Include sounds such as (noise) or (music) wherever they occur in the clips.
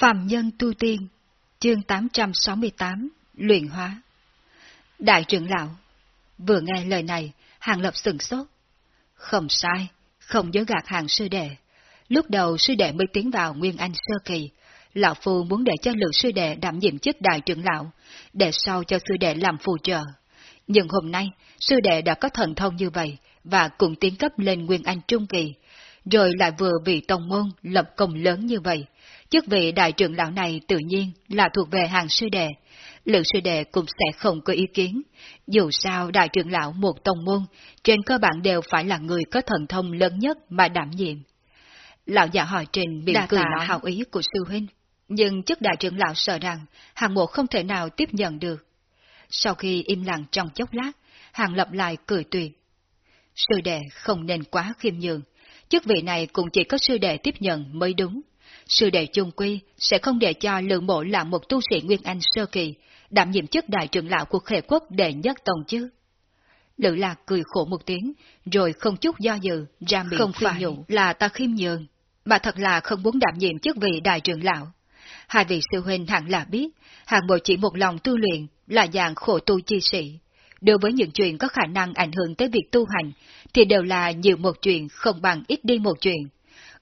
Phạm Nhân Tu Tiên, chương 868, Luyện Hóa Đại trưởng lão, vừa nghe lời này, Hàng Lập sừng sốt. Không sai, không dối gạt hàng sư đệ. Lúc đầu sư đệ mới tiến vào Nguyên Anh Sơ Kỳ, Lão Phu muốn để cho lượng sư đệ đảm nhiệm chức đại trưởng lão, để sau cho sư đệ làm phù trợ. Nhưng hôm nay, sư đệ đã có thần thông như vậy, và cùng tiến cấp lên Nguyên Anh Trung Kỳ, rồi lại vừa bị tông môn lập công lớn như vậy. Chức vị đại trưởng lão này tự nhiên là thuộc về hàng sư đệ, lượng sư đệ cũng sẽ không có ý kiến. Dù sao đại trưởng lão một tông môn, trên cơ bản đều phải là người có thần thông lớn nhất mà đảm nhiệm. Lão già hỏi trình bị cười nói hào ý của sư huynh, nhưng chức đại trưởng lão sợ rằng hàng mộ không thể nào tiếp nhận được. Sau khi im lặng trong chốc lát, hàng lập lại cười tuyệt. Sư đệ không nên quá khiêm nhường, chức vị này cũng chỉ có sư đệ tiếp nhận mới đúng. Sư đệ chung quy sẽ không để cho lượng mộ là một tu sĩ Nguyên Anh sơ kỳ, đảm nhiệm chức đại trưởng lão của khệ quốc đệ nhất tông chứ. Lữ lạc cười khổ một tiếng, rồi không chút do dự, ra miệng không phải nhủ là ta khiêm nhường, mà thật là không muốn đảm nhiệm chức vị đại trưởng lão. Hai vị sư huynh hẳn là biết, hàng bộ chỉ một lòng tu luyện là dạng khổ tu chi sĩ. Đối với những chuyện có khả năng ảnh hưởng tới việc tu hành, thì đều là nhiều một chuyện không bằng ít đi một chuyện.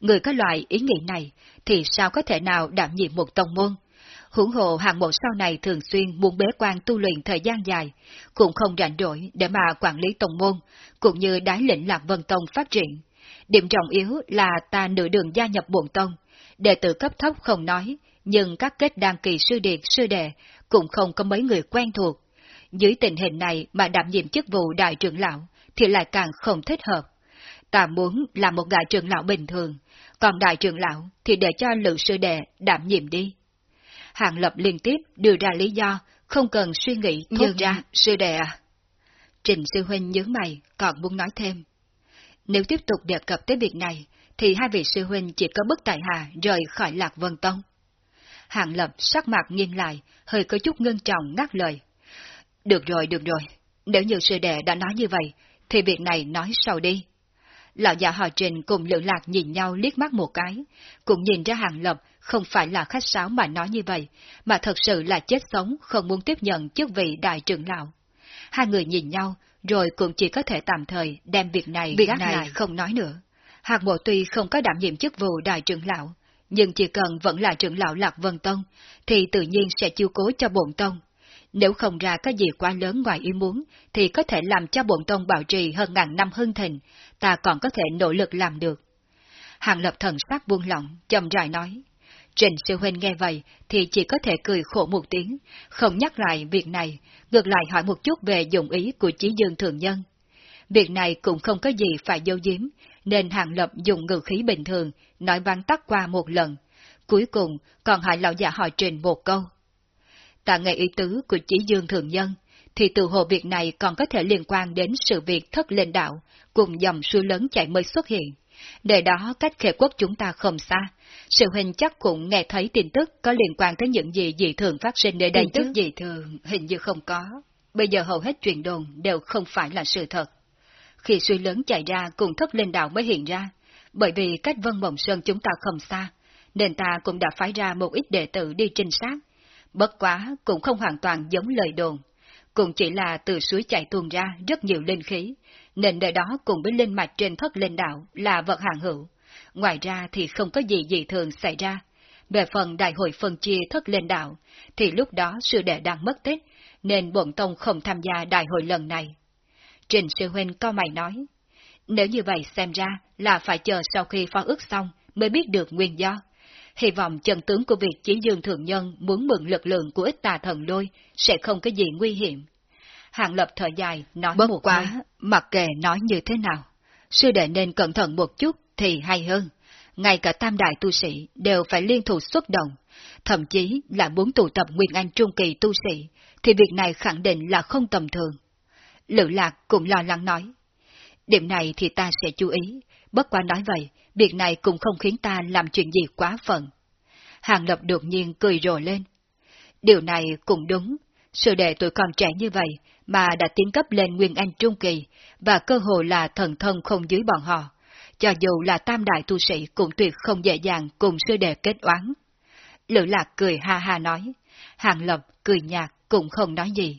Người có loại ý nghĩ này, thì sao có thể nào đảm nhiệm một tông môn? Hưởng hộ hàng mộ sau này thường xuyên muốn bế quan tu luyện thời gian dài, cũng không rảnh rỗi để mà quản lý tông môn, cũng như đái lĩnh Lạc Vân Tông phát triển. Điểm trọng yếu là ta nửa đường gia nhập bổn tông, đệ tử cấp thấp không nói, nhưng các kết đăng kỳ sư điệt sư đệ cũng không có mấy người quen thuộc. Dưới tình hình này mà đảm nhiệm chức vụ đại trưởng lão thì lại càng không thích hợp. Ta muốn là một đại trưởng lão bình thường, còn đại trưởng lão thì để cho lự sư đệ đảm nhiệm đi. Hàng Lập liên tiếp đưa ra lý do, không cần suy nghĩ thốt Nhưng... ra, sư đệ à. Trình sư huynh nhớ mày, còn muốn nói thêm. Nếu tiếp tục đề cập tới việc này, thì hai vị sư huynh chỉ có bức tại hà rời khỏi Lạc Vân Tông. Hàng Lập sắc mặt nghiêng lại, hơi có chút ngưng trọng ngắt lời. Được rồi, được rồi, nếu như sư đệ đã nói như vậy, thì việc này nói sau đi. Lão già họ trình cùng lượng lạc nhìn nhau liếc mắt một cái, cũng nhìn ra Hàng Lập không phải là khách sáo mà nói như vậy, mà thật sự là chết sống không muốn tiếp nhận chức vị đại trưởng lão. Hai người nhìn nhau, rồi cũng chỉ có thể tạm thời đem việc này việc gác này lại không nói nữa. Hạc Mộ tuy không có đảm nhiệm chức vụ đại trưởng lão, nhưng chỉ cần vẫn là trưởng lão Lạc Vân Tông, thì tự nhiên sẽ chiêu cố cho bổn tông. Nếu không ra cái gì quá lớn ngoài ý muốn, thì có thể làm cho bổn tông bảo trì hơn ngàn năm hưng thịnh, ta còn có thể nỗ lực làm được. Hàng lập thần sắc buông lỏng, chậm rãi nói. Trình sư huynh nghe vậy thì chỉ có thể cười khổ một tiếng, không nhắc lại việc này, ngược lại hỏi một chút về dụng ý của chí dương thường nhân. Việc này cũng không có gì phải dâu diếm, nên Hàng Lập dùng ngữ khí bình thường, nói văng tắt qua một lần. Cuối cùng còn hỏi lão già hỏi trình một câu. Ta nghe ý tứ của chí dương thường nhân, thì từ hồ việc này còn có thể liên quan đến sự việc thất lên đạo, cùng dòng suối lớn chảy mới xuất hiện. Nơi đó cách khệ quốc chúng ta không xa, sự hình chắc cũng nghe thấy tin tức có liên quan tới những gì dị thường phát sinh nơi đây tin tức dị thường hình như không có. Bây giờ hầu hết truyền đồn đều không phải là sự thật. Khi suy lớn chạy ra cùng thất lên đạo mới hiện ra, bởi vì cách Vân Mộng Sơn chúng ta không xa, nên ta cũng đã phái ra một ít đệ tử đi trinh sát. Bất quá cũng không hoàn toàn giống lời đồn, cũng chỉ là từ suối chảy tuôn ra rất nhiều linh khí, nên nơi đó cùng với linh mạch trên thất linh đạo là vật hàng hữu. Ngoài ra thì không có gì dị thường xảy ra. Về phần đại hội phân chia thất linh đạo, thì lúc đó sư đệ đang mất tích, nên bổn tông không tham gia đại hội lần này. Trình sư huynh cao mày nói, nếu như vậy xem ra là phải chờ sau khi phó ước xong mới biết được nguyên do. Hy vọng chân tướng của việc chỉ dương thượng nhân muốn mượn lực lượng của ít tà thần lôi sẽ không có gì nguy hiểm. Hạng lập thở dài, nói Bất một quá, mặc kệ nói như thế nào. Sư đệ nên cẩn thận một chút thì hay hơn. Ngay cả tam đại tu sĩ đều phải liên thủ xuất động, thậm chí là muốn tụ tập Nguyên Anh Trung Kỳ tu sĩ, thì việc này khẳng định là không tầm thường. Lữ Lạc cũng lo lắng nói. Điểm này thì ta sẽ chú ý, bất quá nói vậy, việc này cũng không khiến ta làm chuyện gì quá phận. Hàng Lập đột nhiên cười rồ lên. Điều này cũng đúng, sự đệ tuổi còn trẻ như vậy mà đã tiến cấp lên Nguyên Anh Trung Kỳ, và cơ hội là thần thân không dưới bọn họ. Cho dù là tam đại tu sĩ cũng tuyệt không dễ dàng cùng sư đệ kết oán. Lữ Lạc cười ha ha nói. Hàng Lập cười nhạt cũng không nói gì.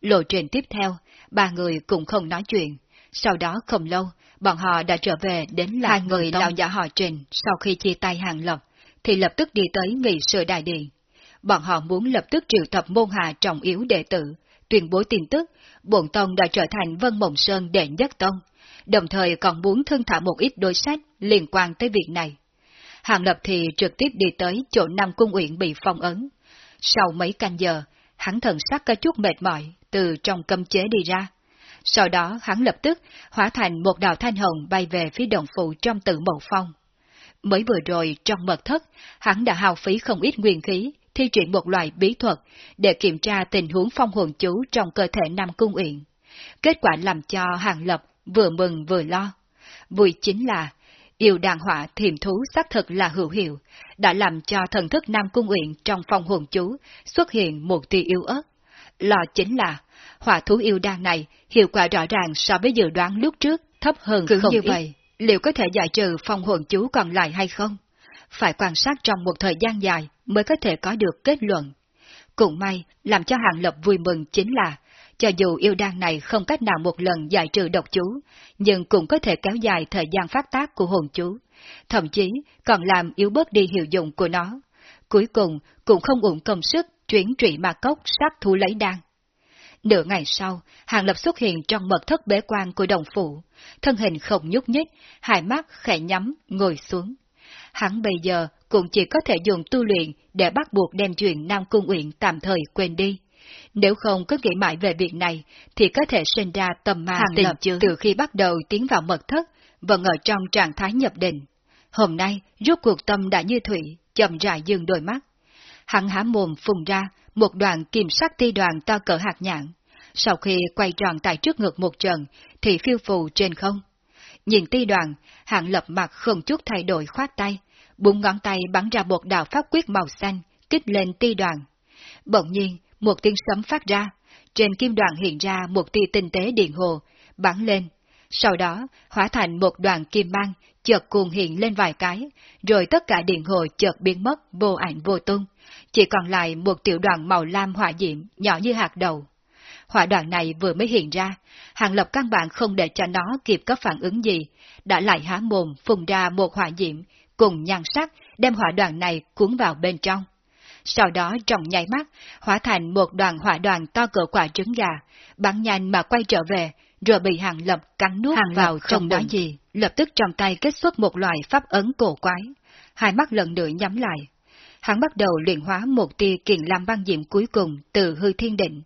Lộ trình tiếp theo, ba người cũng không nói chuyện. Sau đó không lâu, bọn họ đã trở về đến là hai người lão giả họ Trình sau khi chia tay Hàng Lập, thì lập tức đi tới nghị sự đại điện. Bọn họ muốn lập tức triệu tập môn hạ trọng yếu đệ tử, tuyên bố tin tức, bổn tông đã trở thành Vân Mộng Sơn đệ nhất tông, đồng thời còn muốn thương thả một ít đối sách liên quan tới việc này. Hàng Lập thì trực tiếp đi tới chỗ Nam Cung Uyển bị phong ấn. Sau mấy canh giờ, hắn thần sắc có chút mệt mỏi, từ trong cấm chế đi ra. Sau đó hắn lập tức hóa thành một đạo thanh hồng bay về phía đồng phụ trong tự mộ phong. Mới vừa rồi trong mật thất, hắn đã hao phí không ít nguyên khí, thi triển một loại bí thuật để kiểm tra tình huống phong hồn chú trong cơ thể Nam Cung Uyển. Kết quả làm cho Hàng Lập vừa mừng vừa lo. Vui chính là, yêu đàn họa thiềm thú xác thực là hữu hiệu, đã làm cho thần thức Nam Cung Uyển trong phong hồn chú xuất hiện một tia yêu ớt. Lo chính là, hỏa thú yêu đan này hiệu quả rõ ràng so với dự đoán lúc trước thấp hơn Cứ không như ít. vậy, liệu có thể giải trừ phong hồn chú còn lại hay không? Phải quan sát trong một thời gian dài mới có thể có được kết luận. Cũng may, làm cho Hàng Lập vui mừng chính là, cho dù yêu đan này không cách nào một lần giải trừ độc chú, nhưng cũng có thể kéo dài thời gian phát tác của hồn chú, thậm chí còn làm yếu bớt đi hiệu dụng của nó. Cuối cùng cũng không uổng công sức chuyển trị ma cốc sát thu lấy đan. Nửa ngày sau, Hàng Lập xuất hiện trong mật thất bế quan của đồng phụ, thân hình không nhúc nhích, hai mắt khẽ nhắm, ngồi xuống. Hắn bây giờ cũng chỉ có thể dùng tu luyện để bắt buộc đem chuyện Nam Cung Uyển tạm thời quên đi. Nếu không có nghĩ mãi về việc này, thì có thể sinh ra tầm ma tình chướng từ khi bắt đầu tiến vào mật thất, vẫn ở trong trạng thái nhập định. Hôm nay, rút cuộc tâm đã như thủy, chậm rãi dừng đôi mắt. Hắn há mồm phùng ra, một đoạn kim sắc ti đoàn to cỡ hạt nhạn. Sau khi quay tròn tại trước ngực một trận, thì phiêu phù trên không. Nhìn ti đoàn, hạng lập mặt không chút thay đổi khoát tay, búng ngón tay bắn ra một đạo pháp quyết màu xanh, kích lên ti đoàn. Bỗng nhiên, một tiếng sấm phát ra, trên kim đoàn hiện ra một tia tinh tế điện hồ, bắn lên. Sau đó, hóa thành một đoàn kim mang, chợt cuồng hiện lên vài cái, rồi tất cả điện hồ chợt biến mất vô ảnh vô tung, chỉ còn lại một tiểu đoàn màu lam hỏa diễm, nhỏ như hạt đầu. Hỏa đoàn này vừa mới hiện ra, Hàng Lập căn bản không để cho nó kịp có phản ứng gì, đã lại há mồm phun ra một hỏa diệm, cùng nhan sắc đem hỏa đoàn này cuốn vào bên trong. Sau đó trong nháy mắt, hóa thành một đoàn hỏa đoàn to cỡ quả trứng gà, bắn nhanh mà quay trở về, rồi bị Hàng Lập cắn nuốt hàng vào trong nói gì, lập tức trong tay kết xuất một loại pháp ấn cổ quái. Hai mắt lần nữa nhắm lại. Hắn bắt đầu luyện hóa một tia kiền lam băng diệm cuối cùng từ hư thiên định.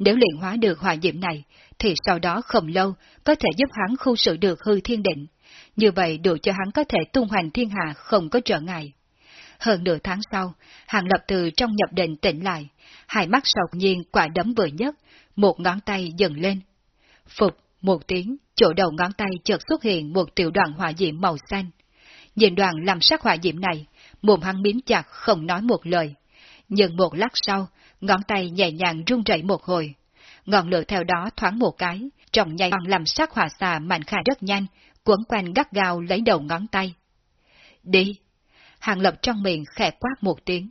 Nếu luyện hóa được hỏa diệm này, thì sau đó không lâu có thể giúp hắn khu sự được hư thiên định. Như vậy đủ cho hắn có thể tung hoành thiên hạ không có trở ngại. Hơn nửa tháng sau, Hàng Lập từ trong nhập định tỉnh lại, hai mắt sọc nhiên quả đấm vừa nhất, một ngón tay dần lên. Phục, một tiếng, chỗ đầu ngón tay chợt xuất hiện một tiểu đoàn hỏa diệm màu xanh. Nhìn đoàn làm sắc hỏa diệm này, mồm hắn miếm chặt không nói một lời. Nhưng một lát sau, ngón tay nhẹ nhàng rung rẩy một hồi. Ngọn lửa theo đó thoáng một cái, trọng nhảy bằng làm sắc hỏa xà mạnh khả rất nhanh, quấn quanh gắt gao lấy đầu ngón tay. Đi! Hàng lập trong miệng khẽ quát một tiếng.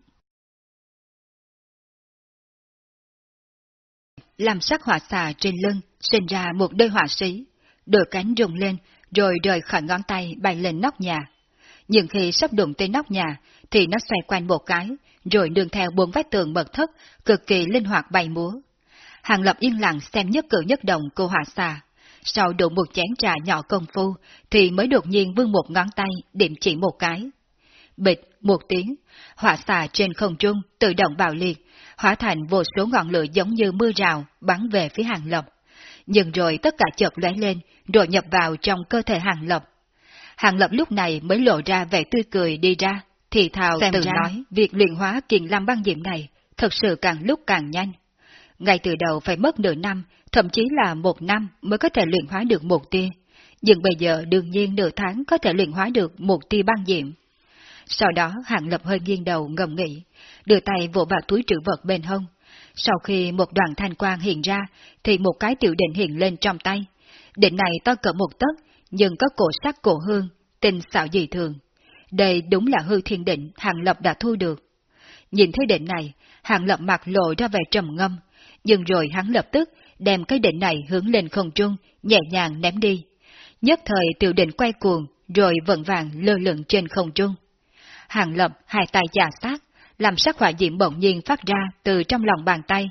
Làm sắc hỏa xà trên lưng, sinh ra một đôi hỏa sĩ, đôi cánh rung lên, rồi rời khỏi ngón tay bay lên nóc nhà. Nhưng khi sắp đụng tới nóc nhà, thì nó xoay quanh một cái, rồi đường theo bốn vách tường mật thất, cực kỳ linh hoạt bay múa. Hàng Lập yên lặng xem nhất cử nhất động cô hỏa xà. Sau đụng một chén trà nhỏ công phu, thì mới đột nhiên vươn một ngón tay, điểm chỉ một cái. Bịch, một tiếng, hỏa xà trên không trung tự động bạo liệt, hóa thành vô số ngọn lửa giống như mưa rào, bắn về phía Hàng Lập. Nhưng rồi tất cả chợt lóe lên, rồi nhập vào trong cơ thể Hàng Lập. Hàng Lập lúc này mới lộ ra vẻ tươi cười đi ra, thì thào Xem tự ra, nói, việc luyện hóa kiền lam băng diệm này thật sự càng lúc càng nhanh. Ngay từ đầu phải mất nửa năm, thậm chí là một năm mới có thể luyện hóa được một tia, nhưng bây giờ đương nhiên nửa tháng có thể luyện hóa được một tia băng diệm. Sau đó Hàng Lập hơi nghiêng đầu ngầm nghĩ, đưa tay vỗ vào túi trữ vật bên hông. Sau khi một đoàn thanh quang hiện ra, thì một cái tiểu định hiện lên trong tay. Định này to cỡ một tấc, nhưng có cổ sắc cổ hương, tinh xạo dị thường. Đây đúng là hư thiên định Hàng Lập đã thu được. Nhìn thấy đỉnh này, Hàng Lập mặt lộ ra vẻ trầm ngâm, nhưng rồi hắn lập tức đem cái đỉnh này hướng lên không trung, nhẹ nhàng ném đi. Nhất thời tiểu đỉnh quay cuồng, rồi vận vàng lơ lửng trên không trung. Hàng Lập hai tay chà sát, làm sắc hỏa diễm bỗng nhiên phát ra từ trong lòng bàn tay,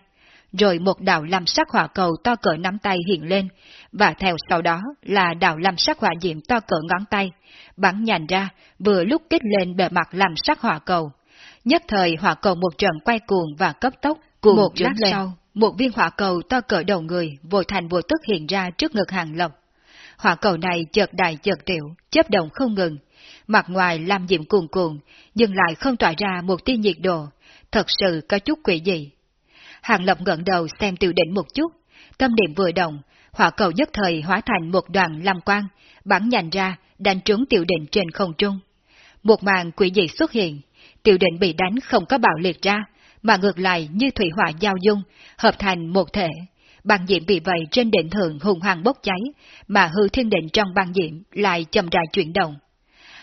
rồi một đạo làm sắc hỏa cầu to cỡ nắm tay hiện lên, và theo sau đó là đạo làm sắc hỏa diễm to cỡ ngón tay, bắn nhành ra, vừa lúc kích lên bề mặt làm sắc hỏa cầu. Nhất thời hỏa cầu một trận quay cuồng và cấp tốc, cuồng một lát lên. sau, một viên hỏa cầu to cỡ đầu người vội thành vô tức hiện ra trước ngực hàng lộc. Hỏa cầu này chợt đại chợt tiểu, chớp động không ngừng, mặt ngoài làm diệm cuồn cuộn, nhưng lại không tỏa ra một tia nhiệt độ, thật sự có chút quỷ dị. Hàng Lập ngẩng đầu xem tiểu đỉnh một chút, tâm niệm vừa động, hỏa cầu nhất thời hóa thành một đoàn lam quang, bắn nhành ra, đánh trúng tiểu đỉnh trên không trung. Một màn quỷ dị xuất hiện, tiểu đỉnh bị đánh không có bạo liệt ra, mà ngược lại như thủy hỏa giao dung, hợp thành một thể. Băng diệm bị vậy trên đỉnh thượng hùng hoàng bốc cháy, mà hư thiên định trong băng diệm lại chậm rãi chuyển động.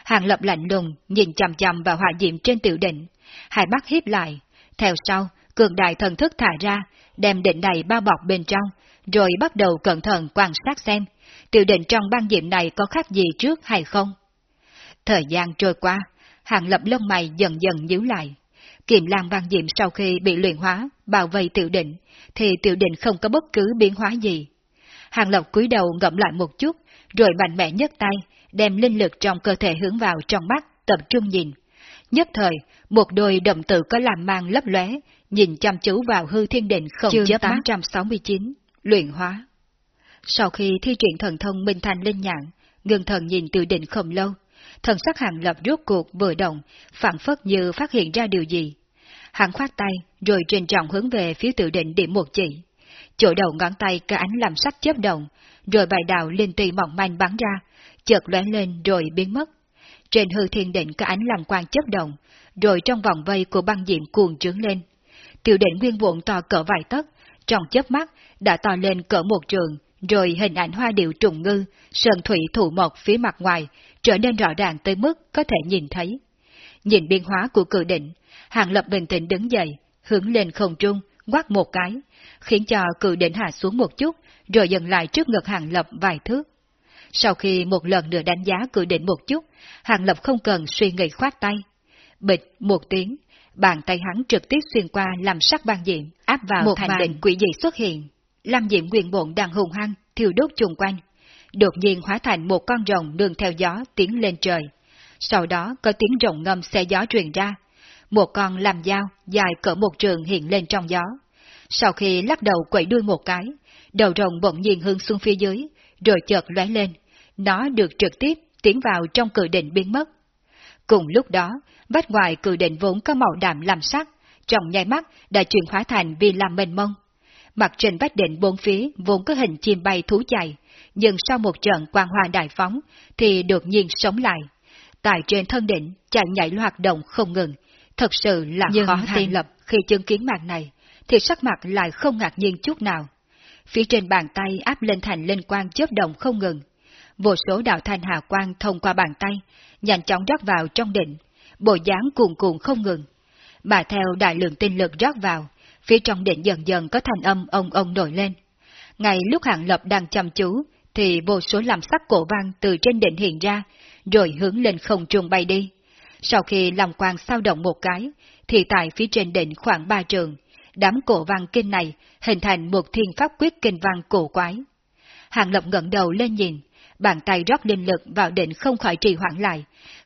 Hàng lập lạnh lùng, nhìn chằm chằm vào hỏa diệm trên tiểu đỉnh, hai mắt hiếp lại. Theo sau, cường đại thần thức thả ra, đem định này bao bọc bên trong, rồi bắt đầu cẩn thận quan sát xem, tiểu định trong băng diệm này có khác gì trước hay không. Thời gian trôi qua, hàng lập lông mày dần dần nhíu lại. Kiềm lang băng diệm sau khi bị luyện hóa, bảo vệ tiểu định, thì tiểu định không có bất cứ biến hóa gì. Hàng lập cúi đầu ngậm lại một chút, rồi mạnh mẽ nhấc tay, đem linh lực trong cơ thể hướng vào trong mắt, tập trung nhìn. Nhất thời, một đôi động tử có làm mang lấp lóe, nhìn chăm chú vào hư thiên định không Chương chớp 869, luyện hóa. Sau khi thi triển thần thông Minh Thành lên nhạn, ngưng thần nhìn từ định không lâu, thần sắc hàng lập rốt cuộc vừa động, phản phất như phát hiện ra điều gì. Hắn khoát tay, rồi trên trọng hướng về phía tự định điểm một chỉ. Chỗ đầu ngón tay cả ánh làm sắc chớp động, rồi bài đạo linh tùy mỏng manh bắn ra, chợt lóe lên rồi biến mất. Trên hư thiên định cả ánh làm quang chớp động, rồi trong vòng vây của băng diệm cuồng trướng lên. Tiểu định nguyên vụn to cỡ vài tấc, trong chớp mắt đã to lên cỡ một trường, rồi hình ảnh hoa điệu trùng ngư, sơn thủy thủ mộc phía mặt ngoài, trở nên rõ ràng tới mức có thể nhìn thấy. Nhìn biên hóa của cự định, Hàng Lập bình tĩnh đứng dậy, hướng lên không trung, quát một cái, khiến cho cự định hạ xuống một chút, rồi dừng lại trước ngực Hàng Lập vài thước. Sau khi một lần nữa đánh giá cự định một chút, Hàng Lập không cần suy nghĩ khoát tay. Bịch một tiếng, bàn tay hắn trực tiếp xuyên qua làm sắc ban diện, áp vào một thành định quỷ dị xuất hiện. Lam diệm quyền bộn đang hùng hăng, thiêu đốt chung quanh. Đột nhiên hóa thành một con rồng nương theo gió tiến lên trời. Sau đó có tiếng rồng ngâm xe gió truyền ra. Một con làm dao dài cỡ một trường hiện lên trong gió. Sau khi lắc đầu quẩy đuôi một cái, đầu rồng bỗng nhiên hướng xuống phía dưới, rồi chợt lóe lên. Nó được trực tiếp tiến vào trong cự định biến mất. Cùng lúc đó, vách ngoài cự định vốn có màu đạm làm sắc, trong nháy mắt đã chuyển hóa thành vi làm mênh mông. Mặt trên vách định bốn phía vốn có hình chim bay thú chạy, nhưng sau một trận quang hoa đại phóng thì đột nhiên sống lại. Tại trên thân đỉnh chạy nhảy hoạt động không ngừng, thật sự là nhưng khó tin lập khi chứng kiến màn này, thì sắc mặt lại không ngạc nhiên chút nào. Phía trên bàn tay áp lên thành lên quang chớp động không ngừng. Vô số đạo thanh hà quang thông qua bàn tay, nhanh chóng rót vào trong định, bộ dáng cuồn cuộn không ngừng. Mà theo đại lượng tinh lực rót vào, phía trong điện dần dần có thanh âm ông ông nổi lên. Ngay lúc hạng lập đang chăm chú, thì vô số làm sắc cổ vang từ trên đỉnh hiện ra, rồi hướng lên không trung bay đi. Sau khi lòng quang sao động một cái, thì tại phía trên đỉnh khoảng ba trường, đám cổ văn kinh này hình thành một thiên pháp quyết kinh văn cổ quái. Hàng Lập ngẩng đầu lên nhìn, bàn tay rót linh lực vào đỉnh không khỏi trì hoãn lại,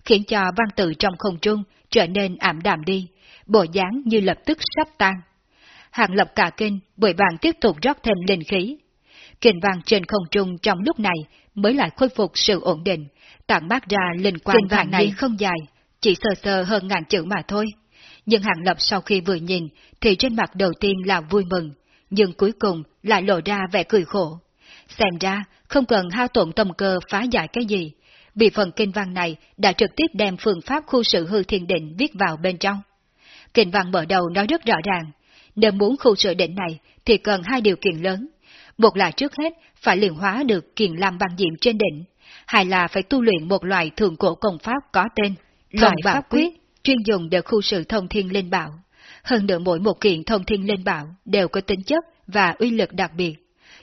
khiến cho văn tự trong không trung trở nên ảm đạm đi, bộ dáng như lập tức sắp tan. Hàng Lập cả kinh, bởi vàng tiếp tục rót thêm linh khí. Kinh vàng trên không trung trong lúc này mới lại khôi phục sự ổn định, tản mát ra linh quang vàng này không dài, chỉ sơ sơ hơn ngàn chữ mà thôi. Nhưng Hàng Lập sau khi vừa nhìn thì trên mặt đầu tiên là vui mừng, nhưng cuối cùng lại lộ ra vẻ cười khổ. Xem ra, không cần hao tổn tâm cơ phá giải cái gì, vì phần kinh văn này đã trực tiếp đem phương pháp khu sự hư thiên định viết vào bên trong. Kinh văn mở đầu nói rất rõ ràng, nếu muốn khu sự định này thì cần hai điều kiện lớn. Một là trước hết phải luyện hóa được kiền lam băng diệm trên đỉnh, hai là phải tu luyện một loại thường cổ công pháp có tên, loại pháp quyết, chuyên dùng để khu sự thông thiên linh bảo. hơn nữa mỗi một kiện thông thiên lên bảo đều có tính chất và uy lực đặc biệt.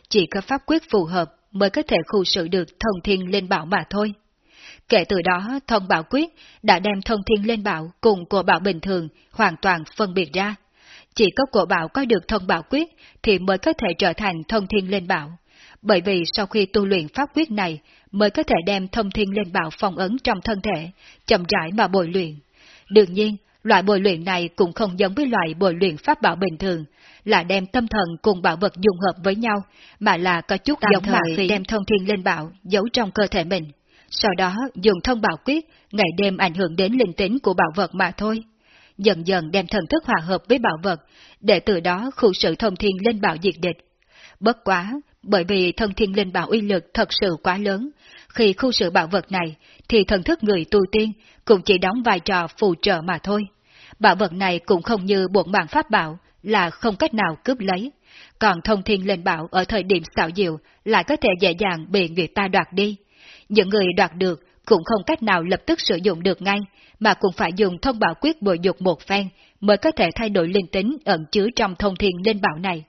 Chỉ có pháp quyết phù hợp mới có thể khu sự được thông thiên lên bảo mà thôi. Kể từ đó, thông bảo quyết đã đem thông thiên lên bảo cùng của bảo bình thường hoàn toàn phân biệt ra. Chỉ có của bảo có được thông bảo quyết thì mới có thể trở thành thông thiên lên bảo. Bởi vì sau khi tu luyện pháp quyết này mới có thể đem thông thiên lên bảo phong ấn trong thân thể, chậm rãi mà bồi luyện. Đương nhiên, loại bồi luyện này cũng không giống với loại bồi luyện pháp bảo bình thường, là đem tâm thần cùng bảo vật dung hợp với nhau, mà là có chút Tạm giống thời đem thông thiên lên bảo giấu trong cơ thể mình. Sau đó dùng thông bảo quyết, ngày đêm ảnh hưởng đến linh tính của bảo vật mà thôi. Dần dần đem thần thức hòa hợp với bảo vật, để từ đó khu sự thông thiên lên bảo diệt địch. Bất quá, bởi vì thông thiên linh bảo uy lực thật sự quá lớn, khi khu sự bảo vật này, thì thần thức người tu tiên cũng chỉ đóng vai trò phù trợ mà thôi. Bảo vật này cũng không như buộc mạng pháp bảo, là không cách nào cướp lấy. Còn thông thiên linh bảo ở thời điểm xạo diệu lại có thể dễ dàng bị người ta đoạt đi. Những người đoạt được cũng không cách nào lập tức sử dụng được ngay, mà cũng phải dùng thông bảo quyết bồi dục một phen mới có thể thay đổi linh tính ẩn chứa trong thông thiên linh bảo này.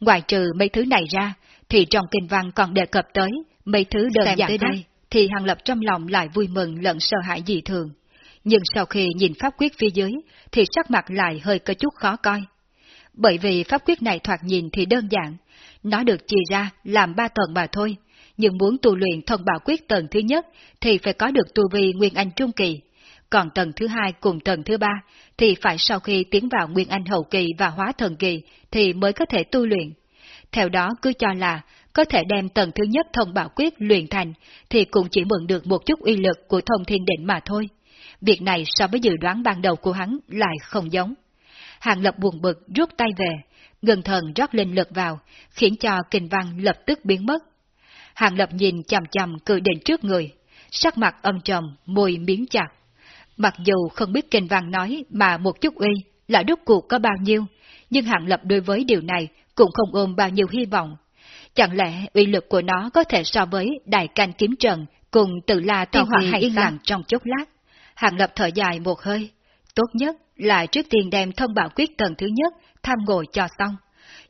Ngoài trừ mấy thứ này ra, thì trong kinh văn còn đề cập tới mấy thứ đơn Xem giản tới đây, thì Hàng Lập trong lòng lại vui mừng lẫn sợ hãi dị thường. Nhưng sau khi nhìn pháp quyết phía dưới, thì sắc mặt lại hơi có chút khó coi. Bởi vì pháp quyết này thoạt nhìn thì đơn giản, nó được chia ra làm ba tầng mà thôi, nhưng muốn tu luyện thông bảo quyết tầng thứ nhất thì phải có được tu vi Nguyên Anh Trung Kỳ, còn tầng thứ hai cùng tầng thứ ba thì phải sau khi tiến vào Nguyên Anh Hậu Kỳ và Hóa Thần Kỳ thì mới có thể tu luyện. Theo đó cứ cho là có thể đem tầng thứ nhất thông bảo quyết luyện thành thì cũng chỉ mượn được một chút uy lực của thông thiên định mà thôi. Việc này so với dự đoán ban đầu của hắn lại không giống. Hàng Lập buồn bực rút tay về, ngừng thần rót linh lực vào, khiến cho kinh văn lập tức biến mất. Hàng Lập nhìn chằm chằm cự định trước người, sắc mặt âm trầm, môi miếng chặt. Mặc dù không biết kinh văn nói mà một chút uy là đúc cuộc có bao nhiêu, nhưng Hàng Lập đối với điều này cũng không ôm bao nhiêu hy vọng. Chẳng lẽ uy lực của nó có thể so với đại canh kiếm trần cùng tự la tiêu hỏa hay yên lặng trong chốc lát? Hàng Lập thở dài một hơi. Tốt nhất là trước tiên đem thông bảo quyết tầng thứ nhất tham ngồi cho xong.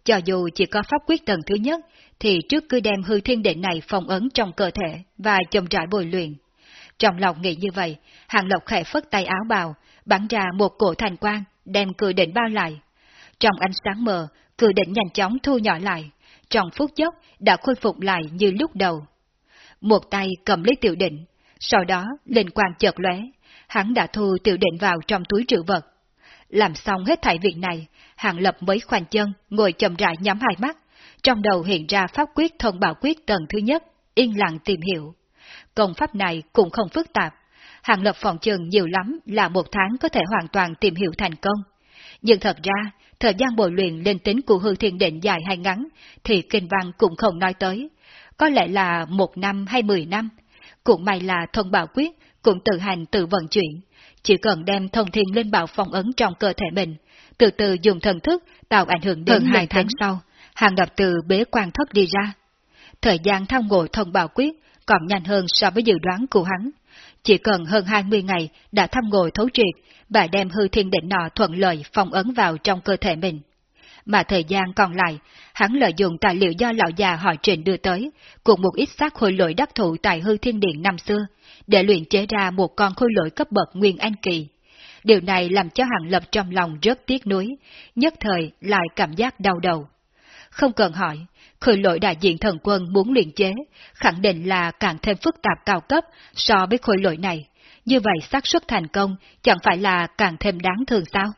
Cho dù chỉ có pháp quyết tầng thứ nhất, thì trước cứ đem hư thiên định này phong ấn trong cơ thể và chậm rãi bồi luyện. Trong lòng nghĩ như vậy, Hàng Lộc khẽ phất tay áo bào, bắn ra một cổ thành quang, đem cử định bao lại. Trong ánh sáng mờ, cử định nhanh chóng thu nhỏ lại, trong phút chốc đã khôi phục lại như lúc đầu. Một tay cầm lấy tiểu định, sau đó linh quang chợt lóe, hắn đã thu tiểu định vào trong túi trữ vật. Làm xong hết thảy việc này, Hàng Lập mới khoanh chân, ngồi chậm rãi nhắm hai mắt, trong đầu hiện ra pháp quyết thông bảo quyết tầng thứ nhất, yên lặng tìm hiểu. Công pháp này cũng không phức tạp, Hàng Lập phòng trường nhiều lắm là một tháng có thể hoàn toàn tìm hiểu thành công. Nhưng thật ra, thời gian bồi luyện lên tính của hư thiên định dài hay ngắn, thì kinh văn cũng không nói tới. Có lẽ là một năm hay mười năm. Cũng may là thông bảo quyết cũng tự hành tự vận chuyển, chỉ cần đem thông thiên lên bảo phong ấn trong cơ thể mình, từ từ dùng thần thức tạo ảnh hưởng đến hai tháng sau, hàng đập từ bế quan thất đi ra. Thời gian thao ngộ thông bảo quyết còn nhanh hơn so với dự đoán của hắn. Chỉ cần hơn 20 ngày đã thăm ngồi thấu triệt và đem hư thiên định nọ thuận lợi phong ấn vào trong cơ thể mình. Mà thời gian còn lại, hắn lợi dụng tài liệu do lão già họ trình đưa tới, cùng một ít xác khôi lỗi đắc thụ tại hư thiên điện năm xưa, để luyện chế ra một con khôi lỗi cấp bậc nguyên anh kỳ. Điều này làm cho Hàng Lập trong lòng rất tiếc nuối, nhất thời lại cảm giác đau đầu. Không cần hỏi, khôi lỗi đại diện thần quân muốn luyện chế, khẳng định là càng thêm phức tạp cao cấp so với khôi lỗi này. Như vậy xác suất thành công chẳng phải là càng thêm đáng thương sao?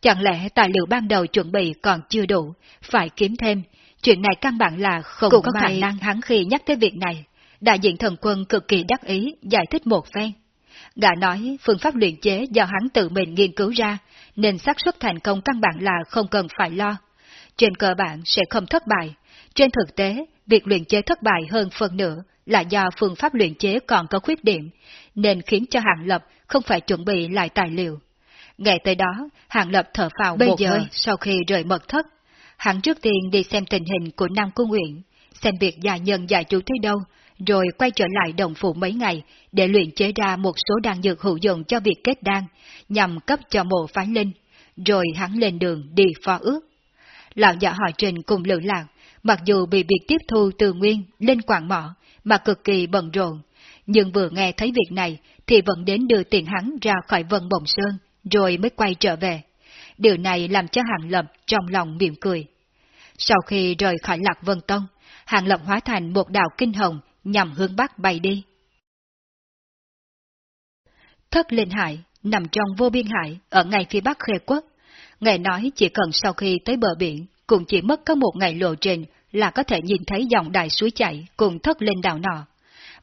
Chẳng lẽ tài liệu ban đầu chuẩn bị còn chưa đủ, phải kiếm thêm? Chuyện này căn bản là không Cũng có khả năng hắn khi nhắc tới việc này đại diện thần quân cực kỳ đắc ý giải thích một phen. Gã nói phương pháp luyện chế do hắn tự mình nghiên cứu ra, nên xác suất thành công căn bản là không cần phải lo. Trên cơ bản sẽ không thất bại. Trên thực tế, việc luyện chế thất bại hơn phần nửa là do phương pháp luyện chế còn có khuyết điểm, nên khiến cho Hàng Lập không phải chuẩn bị lại tài liệu. Ngày tới đó, Hàng Lập thở phào Bây một giờ, hơi sau khi rời mật thất. Hắn trước tiên đi xem tình hình của Nam Cung Nguyện, xem việc gia nhân gia chủ thế đâu, rồi quay trở lại đồng phụ mấy ngày để luyện chế ra một số đan dược hữu dụng cho việc kết đan, nhằm cấp cho mộ phái linh, rồi hắn lên đường đi phó ước. Lão giả hỏi trình cùng lữ lạc, mặc dù bị việc tiếp thu từ nguyên lên quảng mỏ, mà cực kỳ bận rộn, nhưng vừa nghe thấy việc này thì vẫn đến đưa tiền hắn ra khỏi vân bồng sơn, rồi mới quay trở về. Điều này làm cho Hàng Lập trong lòng mỉm cười. Sau khi rời khỏi Lạc Vân Tông, Hàng Lập hóa thành một đạo kinh hồng nhằm hướng Bắc bay đi. Thất Linh Hải nằm trong vô biên hải ở ngay phía bắc khê quốc. Nghe nói chỉ cần sau khi tới bờ biển, cũng chỉ mất có một ngày lộ trình là có thể nhìn thấy dòng đại suối chảy cùng thất linh đảo nọ.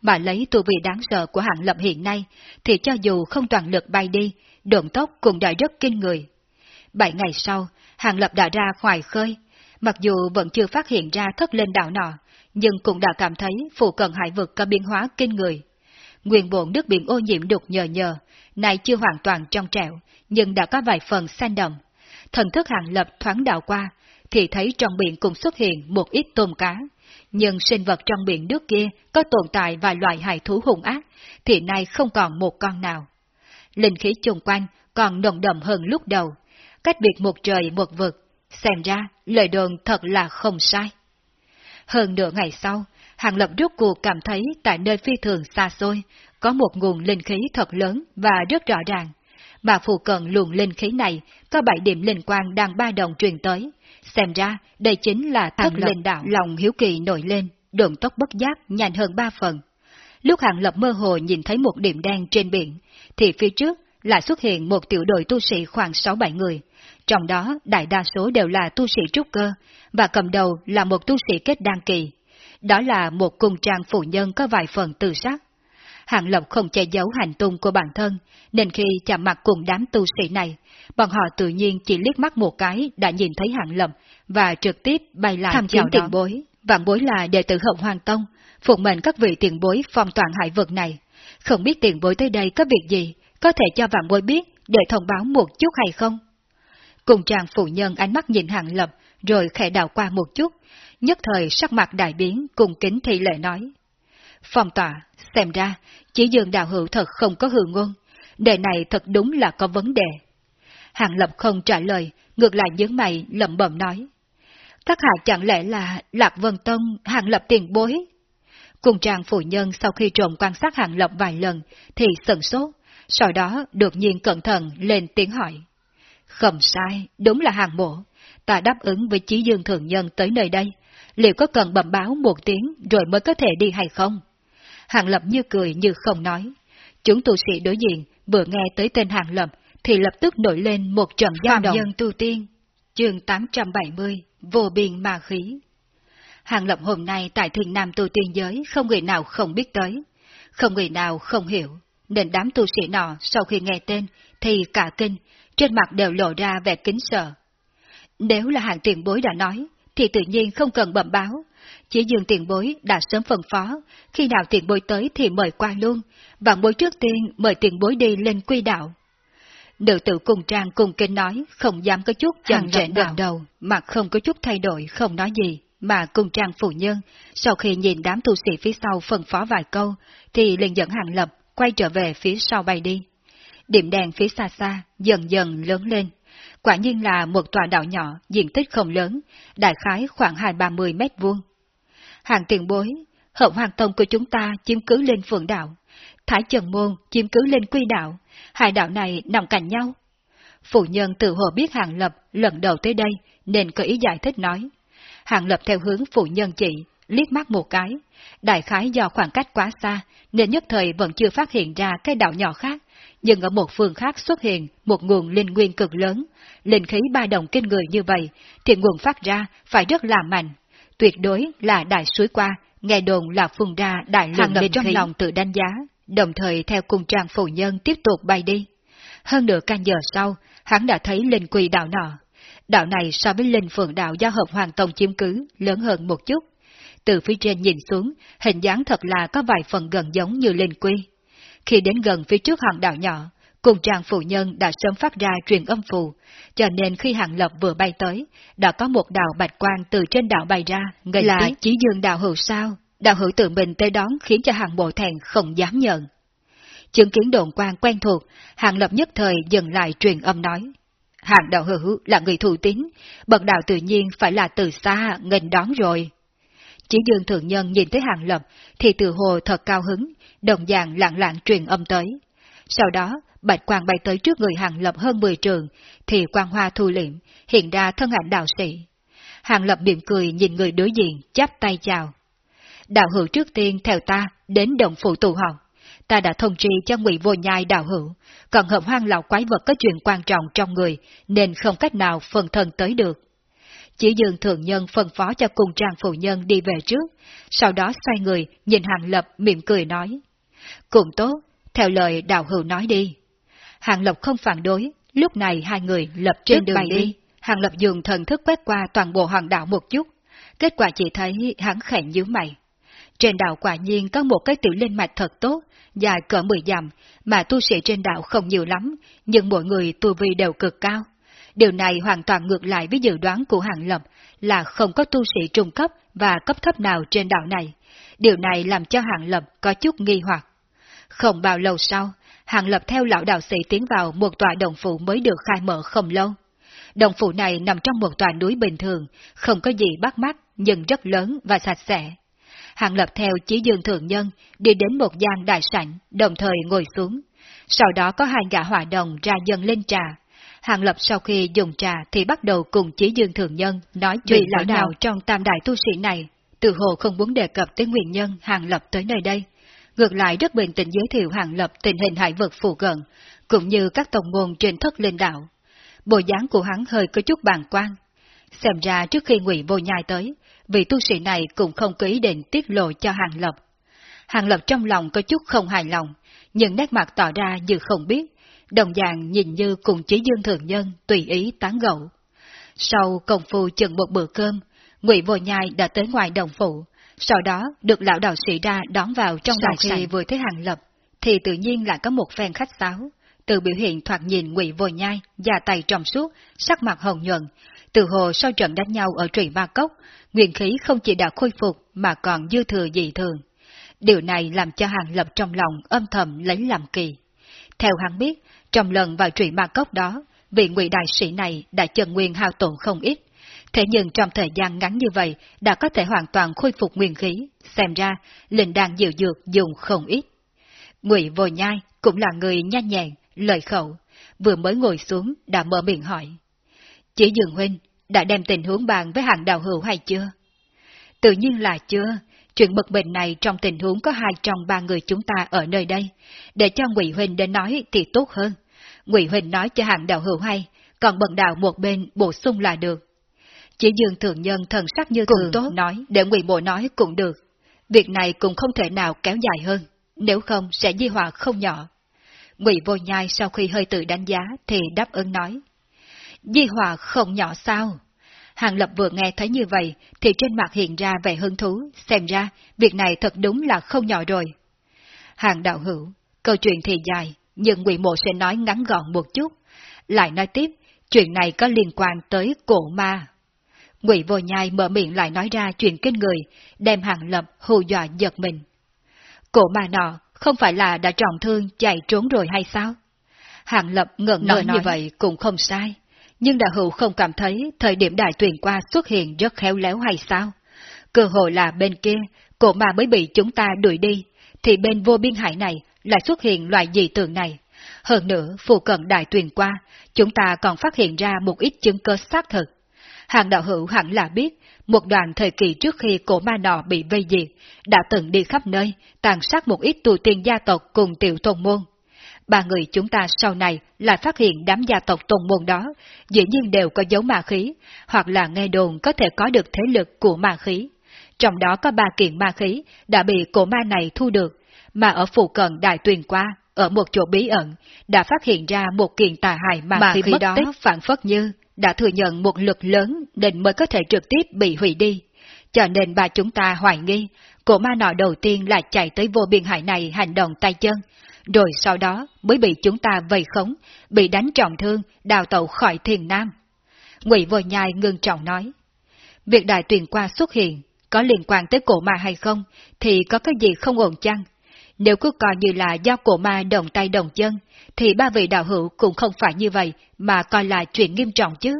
Mà lấy tu vị đáng sợ của hạng lập hiện nay, thì cho dù không toàn lực bay đi, độn tốc cũng đã rất kinh người. Bảy ngày sau, hạng lập đã ra khỏi khơi, mặc dù vẫn chưa phát hiện ra thất linh đảo nọ, nhưng cũng đã cảm thấy phụ cận hải vực có biến hóa kinh người. Nguyên bộn nước biển ô nhiễm đục nhờ nhờ, này chưa hoàn toàn trong trẻo, nhưng đã có vài phần xanh đậm. Thần thức hàng lập thoáng đạo qua, thì thấy trong biển cũng xuất hiện một ít tôm cá. Nhưng sinh vật trong biển nước kia có tồn tại vài loại hải thú hung ác, thì nay không còn một con nào. Linh khí chung quanh còn nồng đậm hơn lúc đầu, cách biệt một trời một vực, xem ra lời đồn thật là không sai. Hơn nửa ngày sau, Hàng Lập rút cuộc cảm thấy tại nơi phi thường xa xôi, có một nguồn linh khí thật lớn và rất rõ ràng. Mà phù cận luồng linh khí này có bảy điểm linh quang đang ba đồng truyền tới. Xem ra, đây chính là thất linh đạo. Lòng hiếu kỳ nổi lên, đường tốc bất giác nhanh hơn ba phần. Lúc Hàng Lập mơ hồ nhìn thấy một điểm đen trên biển, thì phía trước lại xuất hiện một tiểu đội tu sĩ khoảng 6-7 người. Trong đó, đại đa số đều là tu sĩ trúc cơ, và cầm đầu là một tu sĩ kết đăng kỳ. Đó là một cung trang phụ nhân có vài phần tự sát. Hạng Lập không che giấu hành tung của bản thân, nên khi chạm mặt cùng đám tu sĩ này, bọn họ tự nhiên chỉ liếc mắt một cái đã nhìn thấy Hạng Lập và trực tiếp bay lại tham chiến tiền bối. Vạn bối là đệ tử Hậu Hoàng Tông, phụng mệnh các vị tiền bối phong toàn hải vực này. Không biết tiền bối tới đây có việc gì, có thể cho vạn bối biết để thông báo một chút hay không? Cùng chàng phụ nhân ánh mắt nhìn Hạng Lập, rồi khẽ đào qua một chút, nhất thời sắc mặt đại biến cùng kính thị lệ nói. phòng tỏa, xem ra, chỉ dường đạo hữu thật không có hưởng ngôn, đề này thật đúng là có vấn đề. Hàng Lập không trả lời, ngược lại nhướng mày lẩm bẩm nói. Các hạ chẳng lẽ là Lạc Vân Tông Hàng Lập tiền bối? Cùng chàng phụ nhân sau khi trộm quan sát Hàng Lập vài lần thì sần sốt, sau đó đột nhiên cẩn thận lên tiếng hỏi. Không sai, đúng là hàng mộ. Ta đáp ứng với Chí Dương Thường Nhân tới nơi đây. Liệu có cần bẩm báo một tiếng rồi mới có thể đi hay không? Hàng Lập như cười như không nói. Chúng tu sĩ đối diện vừa nghe tới tên Hàng Lập thì lập tức nổi lên một trận dao động. nhân tu tiên, chương 870, vô biên ma khí. Hàng Lập hôm nay tại thiền nam tu tiên giới không người nào không biết tới, không người nào không hiểu, nên đám tu sĩ nọ sau khi nghe tên thì cả kinh, trên mặt đều lộ ra vẻ kính sợ. Nếu là hàng tiền bối đã nói, thì tự nhiên không cần bẩm báo, chỉ dường tiền bối đã sớm phân phó, khi nào tiền bối tới thì mời qua luôn, và bối trước tiên mời tiền bối đi lên quy đạo. Nữ tử cùng trang cùng kinh nói, không dám có chút chần trễ gật đầu, mặt không có chút thay đổi, không nói gì, mà cùng trang phụ nhân, sau khi nhìn đám tu sĩ phía sau phân phó vài câu, thì liền dẫn hàng lập, quay trở về phía sau bay đi. Điểm đèn phía xa xa, dần dần lớn lên. Quả nhiên là một tòa đảo nhỏ, diện tích không lớn, đại khái khoảng hai ba mươi mét vuông. Hàng tiền bối, hậu hoàng tông của chúng ta chiếm cứ lên phượng đảo, Thái Trần Môn chiếm cứ lên quy đảo, hai đảo này nằm cạnh nhau. Phụ nhân tự hồ biết Hàng Lập lần đầu tới đây nên có ý giải thích nói. Hàng Lập theo hướng phụ nhân chỉ, liếc mắt một cái. Đại khái do khoảng cách quá xa nên nhất thời vẫn chưa phát hiện ra cái đảo nhỏ khác, nhưng ở một phương khác xuất hiện một nguồn linh nguyên cực lớn. Linh khí ba đồng kinh người như vậy thì nguồn phát ra phải rất là mạnh. Tuyệt đối là đại suối qua, nghe đồn là phun ra đại lượng linh trong lòng tự đánh giá, đồng thời theo cùng trang phụ nhân tiếp tục bay đi. Hơn nửa canh giờ sau, hắn đã thấy linh quỳ đạo nọ. Đạo này so với linh phượng đạo do hợp hoàng tông chiếm cứ, lớn hơn một chút. Từ phía trên nhìn xuống, hình dáng thật là có vài phần gần giống như linh quy. Khi đến gần phía trước hòn đảo nhỏ, cùng trang phụ nhân đã sớm phát ra truyền âm phù, cho nên khi hàng lập vừa bay tới, đã có một đạo bạch quang từ trên đảo bay ra, ngay là tiếng. chỉ dương đạo hữu sao, đạo hữu tự mình tới đón khiến cho hàng bộ thèn không dám nhận. Chứng kiến đồn quan quen thuộc, hàng lập nhất thời dừng lại truyền âm nói. hàng đạo hữu là người thủ tín, bậc đạo tự nhiên phải là từ xa nghênh đón rồi. Chỉ dương thượng nhân nhìn thấy hàng lập thì từ hồ thật cao hứng, đồng dạng lặng lặng truyền âm tới. Sau đó, bạch quang bay tới trước người hàng lập hơn 10 trường, thì quang hoa thu liệm, hiện ra thân ảnh đạo sĩ. Hàng lập mỉm cười nhìn người đối diện, chắp tay chào. Đạo hữu trước tiên theo ta đến đồng phụ tụ họp. Ta đã thông tri cho ngụy vô nhai đạo hữu, còn hợp hoang lão quái vật có chuyện quan trọng trong người, nên không cách nào phân thân tới được. Chỉ dường thượng nhân phân phó cho cùng trang phụ nhân đi về trước, sau đó xoay người, nhìn hàng lập mỉm cười nói. Cũng tốt, theo lời đạo hữu nói đi. Hàng lập không phản đối, lúc này hai người lập trên đường đi. đi. Hàng lập dùng thần thức quét qua toàn bộ hoàng đạo một chút, kết quả chỉ thấy hắn khẽ nhíu mày. Trên đảo quả nhiên có một cái tiểu linh mạch thật tốt, dài cỡ 10 dặm, mà tu sĩ trên đảo không nhiều lắm, nhưng mỗi người tu vi đều cực cao. Điều này hoàn toàn ngược lại với dự đoán của Hàng Lập là không có tu sĩ trung cấp và cấp thấp nào trên đảo này. Điều này làm cho Hàng Lập có chút nghi hoặc. Không bao lâu sau, Hàng Lập theo lão đạo sĩ tiến vào một tòa đồng phụ mới được khai mở không lâu. Đồng phụ này nằm trong một tòa núi bình thường, không có gì bắt mắt nhưng rất lớn và sạch sẽ. Hàng Lập theo chí dương thượng nhân đi đến một gian đại sảnh, đồng thời ngồi xuống. Sau đó có hai gã hỏa đồng ra dần lên trà. Hàng Lập sau khi dùng trà thì bắt đầu cùng chí dương thượng nhân nói chuyện lão đạo trong tam đại tu sĩ này. Từ hồ không muốn đề cập tới nguyên nhân Hàng Lập tới nơi đây. Ngược lại rất bình tĩnh giới thiệu Hàng Lập tình hình hải vực phù gần cũng như các tổng môn trên thất linh đạo. Bộ dáng của hắn hơi có chút bàng quan. Xem ra trước khi ngụy vô nhai tới, vị tu sĩ này cũng không có ý định tiết lộ cho Hàng Lập. Hàng Lập trong lòng có chút không hài lòng, nhưng nét mặt tỏ ra như không biết, đồng dạng nhìn như cùng chí dương thường nhân tùy ý tán gẫu. Sau công phu chừng một bữa cơm, Ngụy Vô Nhai đã tới ngoài đồng phụ, sau đó được lão đạo sĩ ra đón vào trong đại khi sảnh. vừa thấy Hàng Lập, thì tự nhiên lại có một phen khách sáo. Từ biểu hiện thoạt nhìn Ngụy Vô Nhai, da tay trong suốt, sắc mặt hồng nhuận, từ hồ sau trận đánh nhau ở trụy ma cốc, nguyên khí không chỉ đã khôi phục mà còn dư thừa dị thường. Điều này làm cho Hàng Lập trong lòng âm thầm lấy làm kỳ. Theo hắn biết, trong lần vào trụy ma cốc đó, vị ngụy đại sĩ này đã chân nguyên hao tổn không ít. Thế nhưng trong thời gian ngắn như vậy đã có thể hoàn toàn khôi phục nguyên khí, xem ra linh đàn diệu dược dùng không ít. Ngụy vô nhai cũng là người nhanh nhẹn, lời khẩu, vừa mới ngồi xuống đã mở miệng hỏi. Chỉ dường huynh, đã đem tình huống bàn với hàng đạo hữu hay chưa? Tự nhiên là chưa. Chuyện bực bệnh này trong tình huống có hai trong ba người chúng ta ở nơi đây. Để cho Ngụy Huynh đến nói thì tốt hơn. Ngụy Huynh nói cho hàng đạo hữu hay, còn bận đạo một bên bổ sung là được. Chỉ dương thượng nhân thần sắc như cũng thường tốt. nói để Ngụy Bộ nói cũng được. Việc này cũng không thể nào kéo dài hơn, nếu không sẽ di họa không nhỏ. Ngụy Vô Nhai sau khi hơi tự đánh giá thì đáp ứng nói. Di hòa không nhỏ sao? Hàng Lập vừa nghe thấy như vậy, thì trên mặt hiện ra vẻ hứng thú, xem ra, việc này thật đúng là không nhỏ rồi. Hàng đạo hữu, câu chuyện thì dài, nhưng Ngụy Mộ sẽ nói ngắn gọn một chút. Lại nói tiếp, chuyện này có liên quan tới cổ ma. Ngụy Vô Nhai mở miệng lại nói ra chuyện kinh người, đem Hàng Lập hù dọa giật mình. Cổ ma nọ không phải là đã trọng thương chạy trốn rồi hay sao? Hàng Lập ngẩn nói như vậy cũng không sai nhưng đạo hữu không cảm thấy thời điểm đại tuyển qua xuất hiện rất khéo léo hay sao? Cơ hội là bên kia, cổ mà mới bị chúng ta đuổi đi, thì bên vô biên hải này lại xuất hiện loại dị tượng này. Hơn nữa, phù cận đại tuyển qua, chúng ta còn phát hiện ra một ít chứng cơ xác thực. Hàng đạo hữu hẳn là biết, một đoạn thời kỳ trước khi cổ ma nọ bị vây diệt, đã từng đi khắp nơi, tàn sát một ít tù tiên gia tộc cùng tiểu tôn môn, ba người chúng ta sau này lại phát hiện đám gia tộc tôn môn đó, dĩ nhiên đều có dấu ma khí, hoặc là nghe đồn có thể có được thế lực của ma khí. Trong đó có ba kiện ma khí đã bị cổ ma này thu được, mà ở phụ cận đại tuyền qua, ở một chỗ bí ẩn, đã phát hiện ra một kiện tà hài ma, ma khí, khí đó. tích. Phản phất như đã thừa nhận một lực lớn nên mới có thể trực tiếp bị hủy đi. Cho nên bà chúng ta hoài nghi, cổ ma nọ đầu tiên là chạy tới vô biên hải này hành động tay chân, rồi sau đó mới bị chúng ta vây khống, bị đánh trọng thương, đào tẩu khỏi thiền nam. Ngụy Vô Nhai ngưng trọng nói, việc đại tuyển qua xuất hiện, có liên quan tới cổ ma hay không, thì có cái gì không ổn chăng? Nếu cứ coi như là do cổ ma đồng tay đồng chân, thì ba vị đạo hữu cũng không phải như vậy mà coi là chuyện nghiêm trọng chứ.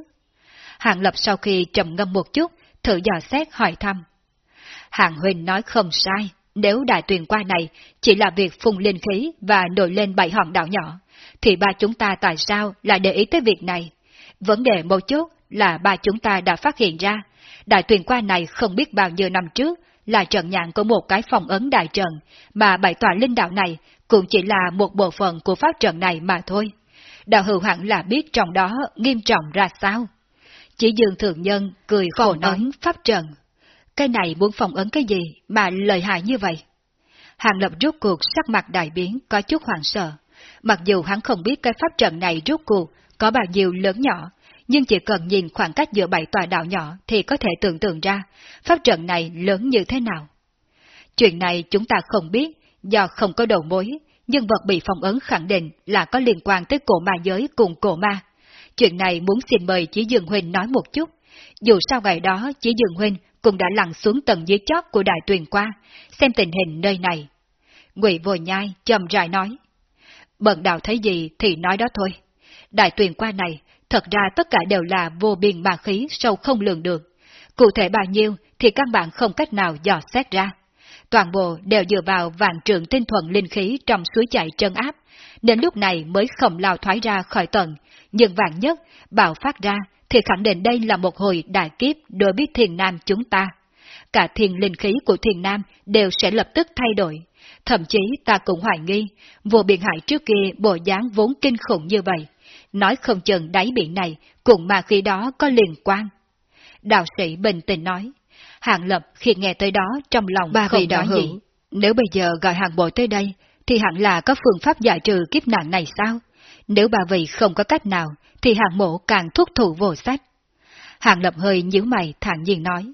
Hàng Lập sau khi trầm ngâm một chút, thử dò xét hỏi thăm. Hàng Huynh nói không sai, nếu đại tuyền qua này chỉ là việc phùng linh khí và nổi lên bảy hòn đảo nhỏ, thì ba chúng ta tại sao lại để ý tới việc này? Vấn đề một chút là ba chúng ta đã phát hiện ra, đại tuyền qua này không biết bao nhiêu năm trước là trận nhạn của một cái phòng ấn đại trận, mà bảy tòa linh đạo này cũng chỉ là một bộ phận của pháp trận này mà thôi. Đạo hữu hẳn là biết trong đó nghiêm trọng ra sao. Chỉ dương thượng nhân cười khổ nói pháp trận. Cái này muốn phòng ấn cái gì mà lợi hại như vậy? Hàng lập rút cuộc sắc mặt đại biến có chút hoảng sợ. Mặc dù hắn không biết cái pháp trận này rút cuộc có bao nhiêu lớn nhỏ, nhưng chỉ cần nhìn khoảng cách giữa bảy tòa đạo nhỏ thì có thể tưởng tượng ra pháp trận này lớn như thế nào. Chuyện này chúng ta không biết, do không có đầu mối, nhưng vật bị phong ấn khẳng định là có liên quan tới cổ ma giới cùng cổ ma. Chuyện này muốn xin mời Chí Dương Huynh nói một chút. Dù sau ngày đó Chí Dương Huynh cũng đã lặn xuống tầng dưới chót của đại tuyền qua, xem tình hình nơi này. Ngụy Vô Nhai trầm rãi nói. Bận đạo thấy gì thì nói đó thôi. Đại tuyền qua này Thật ra tất cả đều là vô biên ma khí sâu không lường được. Cụ thể bao nhiêu thì các bạn không cách nào dò xét ra. Toàn bộ đều dựa vào vạn trường tinh thuần linh khí trong suối chảy trân áp, nên lúc này mới không lao thoái ra khỏi tầng. Nhưng vạn nhất, bạo phát ra thì khẳng định đây là một hồi đại kiếp đối với thiền nam chúng ta. Cả thiền linh khí của thiền nam đều sẽ lập tức thay đổi. Thậm chí ta cũng hoài nghi, vô biện hại trước kia bộ dáng vốn kinh khủng như vậy, nói không chừng đáy biển này cùng ma khí đó có liên quan. Đạo sĩ bình tĩnh nói, Hàng Lập khi nghe tới đó trong lòng ba vị hữu, gì. nếu bây giờ gọi hàng bộ tới đây, thì hẳn là có phương pháp giải trừ kiếp nạn này sao? Nếu bà vị không có cách nào, thì hàng mộ càng thúc thủ vô sách. Hàng Lập hơi nhíu mày thản nhiên nói,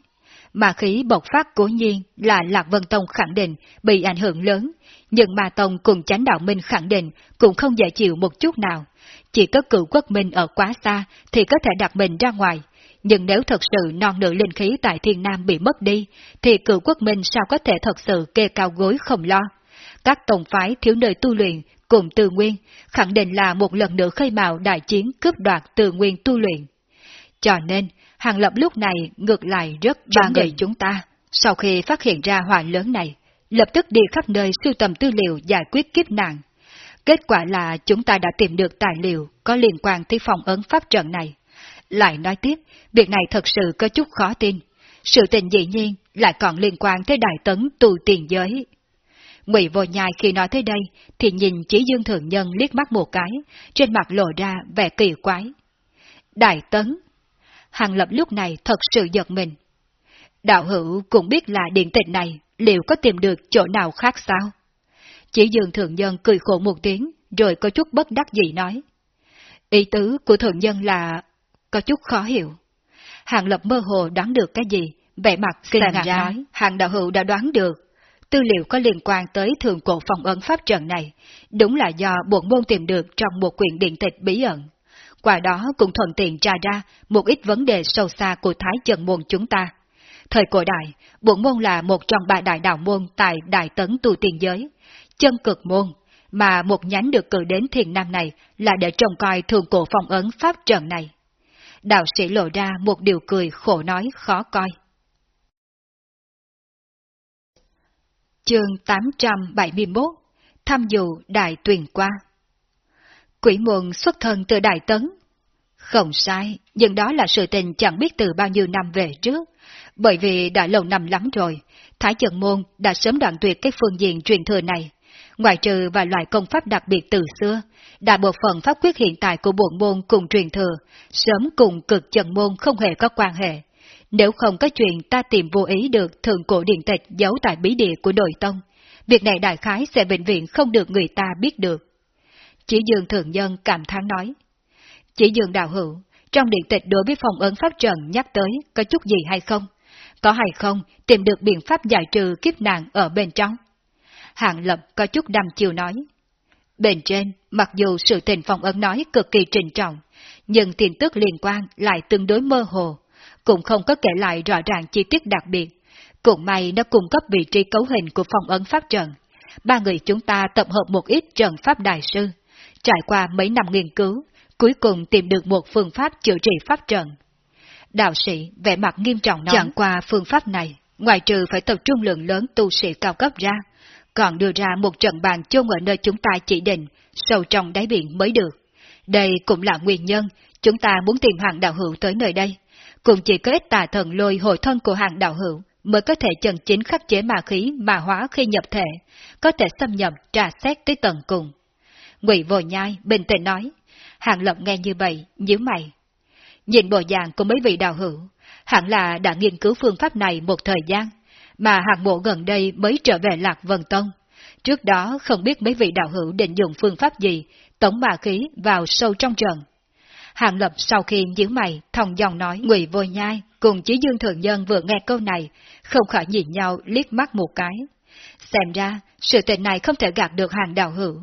mà khí bộc phát cố nhiên là Lạc Vân Tông khẳng định bị ảnh hưởng lớn, nhưng mà Tông cùng chánh đạo minh khẳng định cũng không dễ chịu một chút nào. Chỉ có cựu quốc minh ở quá xa thì có thể đặt mình ra ngoài, nhưng nếu thật sự non nửa linh khí tại thiên nam bị mất đi, thì cựu quốc minh sao có thể thật sự kê cao gối không lo. Các tổng phái thiếu nơi tu luyện cùng từ nguyên khẳng định là một lần nữa khơi mào đại chiến cướp đoạt từ nguyên tu luyện. Cho nên, Hàng Lập lúc này ngược lại rất ba người chúng ta, sau khi phát hiện ra hỏa lớn này, lập tức đi khắp nơi sưu tầm tư liệu giải quyết kiếp nạn. Kết quả là chúng ta đã tìm được tài liệu có liên quan tới phòng ấn pháp trận này. Lại nói tiếp, việc này thật sự có chút khó tin. Sự tình dĩ nhiên lại còn liên quan tới đại tấn tu tiền giới. Ngụy vô nhai khi nói tới đây, thì nhìn chỉ dương thượng nhân liếc mắt một cái, trên mặt lộ ra vẻ kỳ quái. Đại tấn Hàng Lập lúc này thật sự giật mình. Đạo hữu cũng biết là điện tịch này liệu có tìm được chỗ nào khác sao? Chỉ dường thượng nhân cười khổ một tiếng, rồi có chút bất đắc dĩ nói. Ý tứ của thượng nhân là... có chút khó hiểu. Hàng Lập mơ hồ đoán được cái gì, vẻ mặt kinh ngạc nói, hàng đạo hữu đã đoán được. Tư liệu có liên quan tới thường cổ phòng ấn pháp trận này, đúng là do bổn môn tìm được trong một quyển điện tịch bí ẩn qua đó cũng thuận tiện tra ra một ít vấn đề sâu xa của Thái Trần Môn chúng ta. Thời cổ đại, bổn môn là một trong ba đại đạo môn tại Đại Tấn tu tiền giới, chân cực môn, mà một nhánh được cử đến thiền nam này là để trông coi thường cổ phong ấn pháp trận này. Đạo sĩ lộ ra một điều cười khổ nói khó coi. Chương 871 Thăm dự Đại Tuyền Qua Quỷ môn xuất thân từ Đại Tấn. Không sai, nhưng đó là sự tình chẳng biết từ bao nhiêu năm về trước, bởi vì đã lâu năm lắm rồi, Thái Trần Môn đã sớm đoạn tuyệt cái phương diện truyền thừa này ngoại trừ và loại công pháp đặc biệt từ xưa, đại bộ phận pháp quyết hiện tại của bổn môn cùng truyền thừa, sớm cùng cực trần môn không hề có quan hệ. Nếu không có chuyện ta tìm vô ý được thượng cổ điện tịch giấu tại bí địa của đội tông, việc này đại khái sẽ bệnh viện không được người ta biết được. Chỉ dương thượng nhân cảm thán nói. Chỉ dương đạo hữu, trong điện tịch đối với phòng ấn pháp trần nhắc tới có chút gì hay không? Có hay không tìm được biện pháp giải trừ kiếp nạn ở bên trong? Hạng lập có chút đăm chiều nói. Bên trên, mặc dù sự tình phòng ấn nói cực kỳ trình trọng, nhưng tin tức liên quan lại tương đối mơ hồ, cũng không có kể lại rõ ràng chi tiết đặc biệt. Cũng may nó cung cấp vị trí cấu hình của phòng ấn pháp trận, ba người chúng ta tập hợp một ít trận pháp đại sư, trải qua mấy năm nghiên cứu, cuối cùng tìm được một phương pháp chữa trị pháp trận. Đạo sĩ vẻ mặt nghiêm trọng nói, chẳng qua phương pháp này, ngoài trừ phải tập trung lượng lớn tu sĩ cao cấp ra, còn đưa ra một trận bàn chôn ở nơi chúng ta chỉ định, sâu trong đáy biển mới được. Đây cũng là nguyên nhân chúng ta muốn tìm hàng đạo hữu tới nơi đây. Cũng chỉ có ít tà thần lôi hồi thân của hàng đạo hữu mới có thể chân chính khắc chế ma khí mà hóa khi nhập thể, có thể xâm nhập trà xét tới tận cùng. Ngụy Vô Nhai bình tĩnh nói, Hàng Lập nghe như vậy, nhíu mày. Nhìn bộ dạng của mấy vị đạo hữu, hẳn là đã nghiên cứu phương pháp này một thời gian, mà hạng bộ gần đây mới trở về Lạc Vân Tông. Trước đó không biết mấy vị đạo hữu định dùng phương pháp gì, tống ma khí vào sâu trong trận. Hạng Lập sau khi nhíu mày, thòng dòng nói Ngụy Vô Nhai cùng Chí Dương Thượng Nhân vừa nghe câu này, không khỏi nhìn nhau liếc mắt một cái. Xem ra, sự tình này không thể gạt được hàng đạo hữu.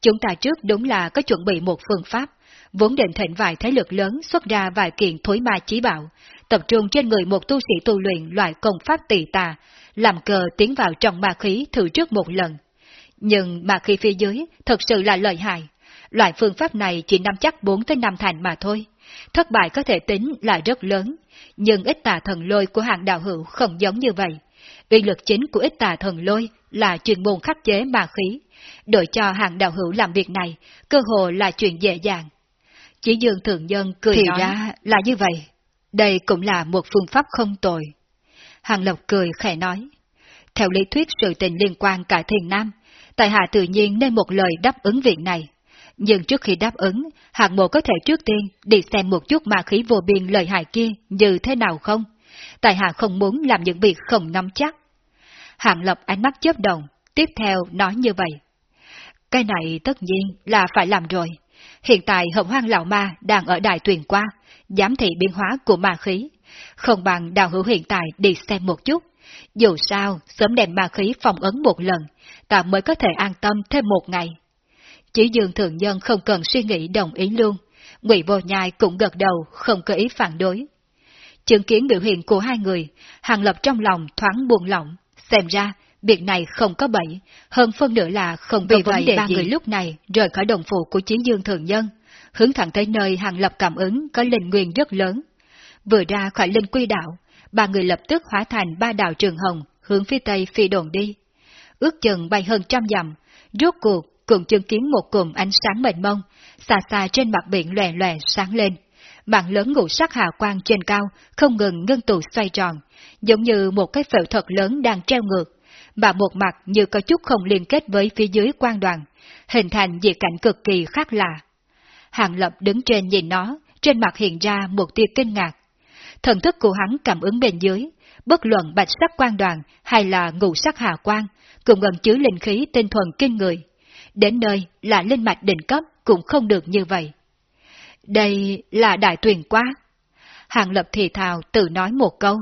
Chúng ta trước đúng là có chuẩn bị một phương pháp, vốn định thịnh vài thế lực lớn xuất ra vài kiện thối ma chí bảo, tập trung trên người một tu sĩ tu luyện loại công pháp tỳ tà, làm cờ tiến vào trong ma khí thử trước một lần. Nhưng ma khí phía dưới thật sự là lợi hại. Loại phương pháp này chỉ nắm chắc 4 tới 5 thành mà thôi. Thất bại có thể tính là rất lớn, nhưng ít tà thần lôi của hạng đạo hữu không giống như vậy. Uy lực chính của ít tà thần lôi là chuyên môn khắc chế ma khí. Đổi cho hạng đạo hữu làm việc này, cơ hồ là chuyện dễ dàng. Chỉ dương thường nhân cười Thì nói, ra là như vậy. Đây cũng là một phương pháp không tồi. Hàng Lộc cười khẽ nói. Theo lý thuyết sự tình liên quan cả thiền nam, tại hạ tự nhiên nên một lời đáp ứng việc này. Nhưng trước khi đáp ứng, hạng mộ có thể trước tiên đi xem một chút ma khí vô biên lợi hại kia như thế nào không? Tại hạ không muốn làm những việc không nắm chắc. Hạng Lộc ánh mắt chớp động, tiếp theo nói như vậy. Cái này tất nhiên là phải làm rồi. Hiện tại hồng hoang lão ma đang ở đài tuyền qua, giám thị biến hóa của ma khí. Không bằng đào hữu hiện tại đi xem một chút. Dù sao, sớm đem ma khí phong ấn một lần, ta mới có thể an tâm thêm một ngày. Chỉ dương thường nhân không cần suy nghĩ đồng ý luôn. Ngụy Vô Nhai cũng gật đầu, không có ý phản đối. Chứng kiến biểu hiện của hai người, Hàng Lập trong lòng thoáng buồn lỏng, xem ra việc này không có bẫy, hơn phân nửa là không vì vấn đề ba gì. người lúc này rời khỏi đồng phụ của chiến dương thường nhân, hướng thẳng tới nơi Hàng Lập cảm ứng có linh nguyên rất lớn. Vừa ra khỏi linh quy đạo, ba người lập tức hóa thành ba đạo trường hồng, hướng phía tây phi đồn đi. Ước chừng bay hơn trăm dặm, rốt cuộc cùng chứng kiến một cụm ánh sáng mênh mông, xa xa trên mặt biển lòe lòe sáng lên. Mạng lớn ngũ sắc hào quang trên cao không ngừng ngưng tụ xoay tròn, giống như một cái phễu thật lớn đang treo ngược, mà một mặt như có chút không liên kết với phía dưới quan đoàn, hình thành dị cảnh cực kỳ khác lạ. Hàng Lập đứng trên nhìn nó, trên mặt hiện ra một tia kinh ngạc. Thần thức của hắn cảm ứng bên dưới, bất luận bạch sắc quan đoàn hay là ngũ sắc hà quang, cùng ẩn chứa linh khí tinh thuần kinh người, đến nơi là linh mạch đỉnh cấp cũng không được như vậy. Đây là đại tuyển quá. Hàng lập thì thào tự nói một câu.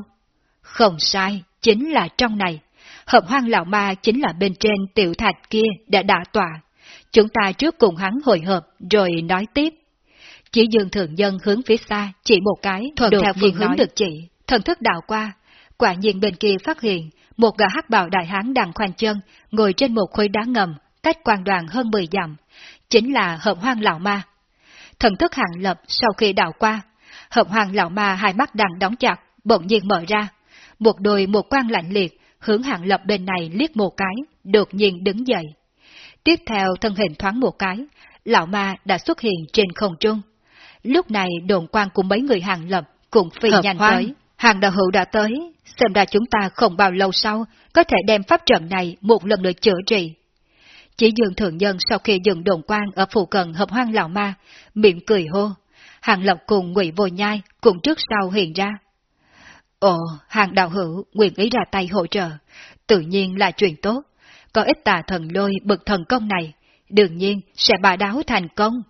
Không sai, chính là trong này. Hợp hoang lão ma chính là bên trên tiểu thạch kia đã đả tọa. Chúng ta trước cùng hắn hồi hợp rồi nói tiếp. Chỉ dương thượng nhân hướng phía xa, chỉ một cái, thuận theo phương hướng được chỉ, thần thức đảo qua. Quả nhiên bên kia phát hiện, một gã hắc bào đại hán đang khoanh chân, ngồi trên một khối đá ngầm, cách quan đoàn hơn 10 dặm, chính là hợp hoang lão ma. Thần thức hàng lập sau khi đảo qua, hợp hoang lão ma hai mắt đang đóng chặt, bỗng nhiên mở ra. Một đôi một quan lạnh liệt, hướng hàng lập bên này liếc một cái, đột nhiên đứng dậy. Tiếp theo thân hình thoáng một cái, lão ma đã xuất hiện trên không trung. Lúc này đồn quan của mấy người hàng lập cũng phi Hợp nhanh hoang. tới. Hàng đạo hữu đã tới, xem ra chúng ta không bao lâu sau có thể đem pháp trận này một lần nữa chữa trị. Chỉ dương thượng nhân sau khi dừng đồn quan ở phụ cận hợp hoang lão ma, miệng cười hô. Hàng Lộc cùng ngụy Vô Nhai cùng trước sau hiện ra. Ồ, hàng đạo hữu nguyện ý ra tay hỗ trợ, tự nhiên là chuyện tốt. Có ít tà thần lôi bực thần công này, đương nhiên sẽ bà đáo thành công.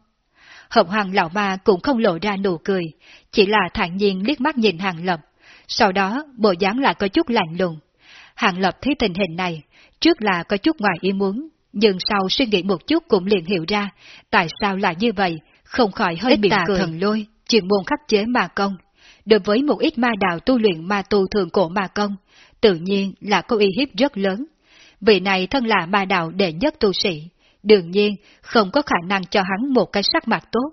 Hợp hoàng lão ma cũng không lộ ra nụ cười, chỉ là thản nhiên liếc mắt nhìn hàng lập. Sau đó, bộ dáng lại có chút lạnh lùng. Hàng lập thấy tình hình này, trước là có chút ngoài ý muốn, nhưng sau suy nghĩ một chút cũng liền hiểu ra, tại sao lại như vậy, không khỏi hơi bị cười. thần lôi, chuyên môn khắc chế ma công. Đối với một ít ma đạo tu luyện ma tu thường cổ ma công, tự nhiên là có uy hiếp rất lớn. Vị này thân là ma đạo đệ nhất tu sĩ, đương nhiên không có khả năng cho hắn một cái sắc mặt tốt,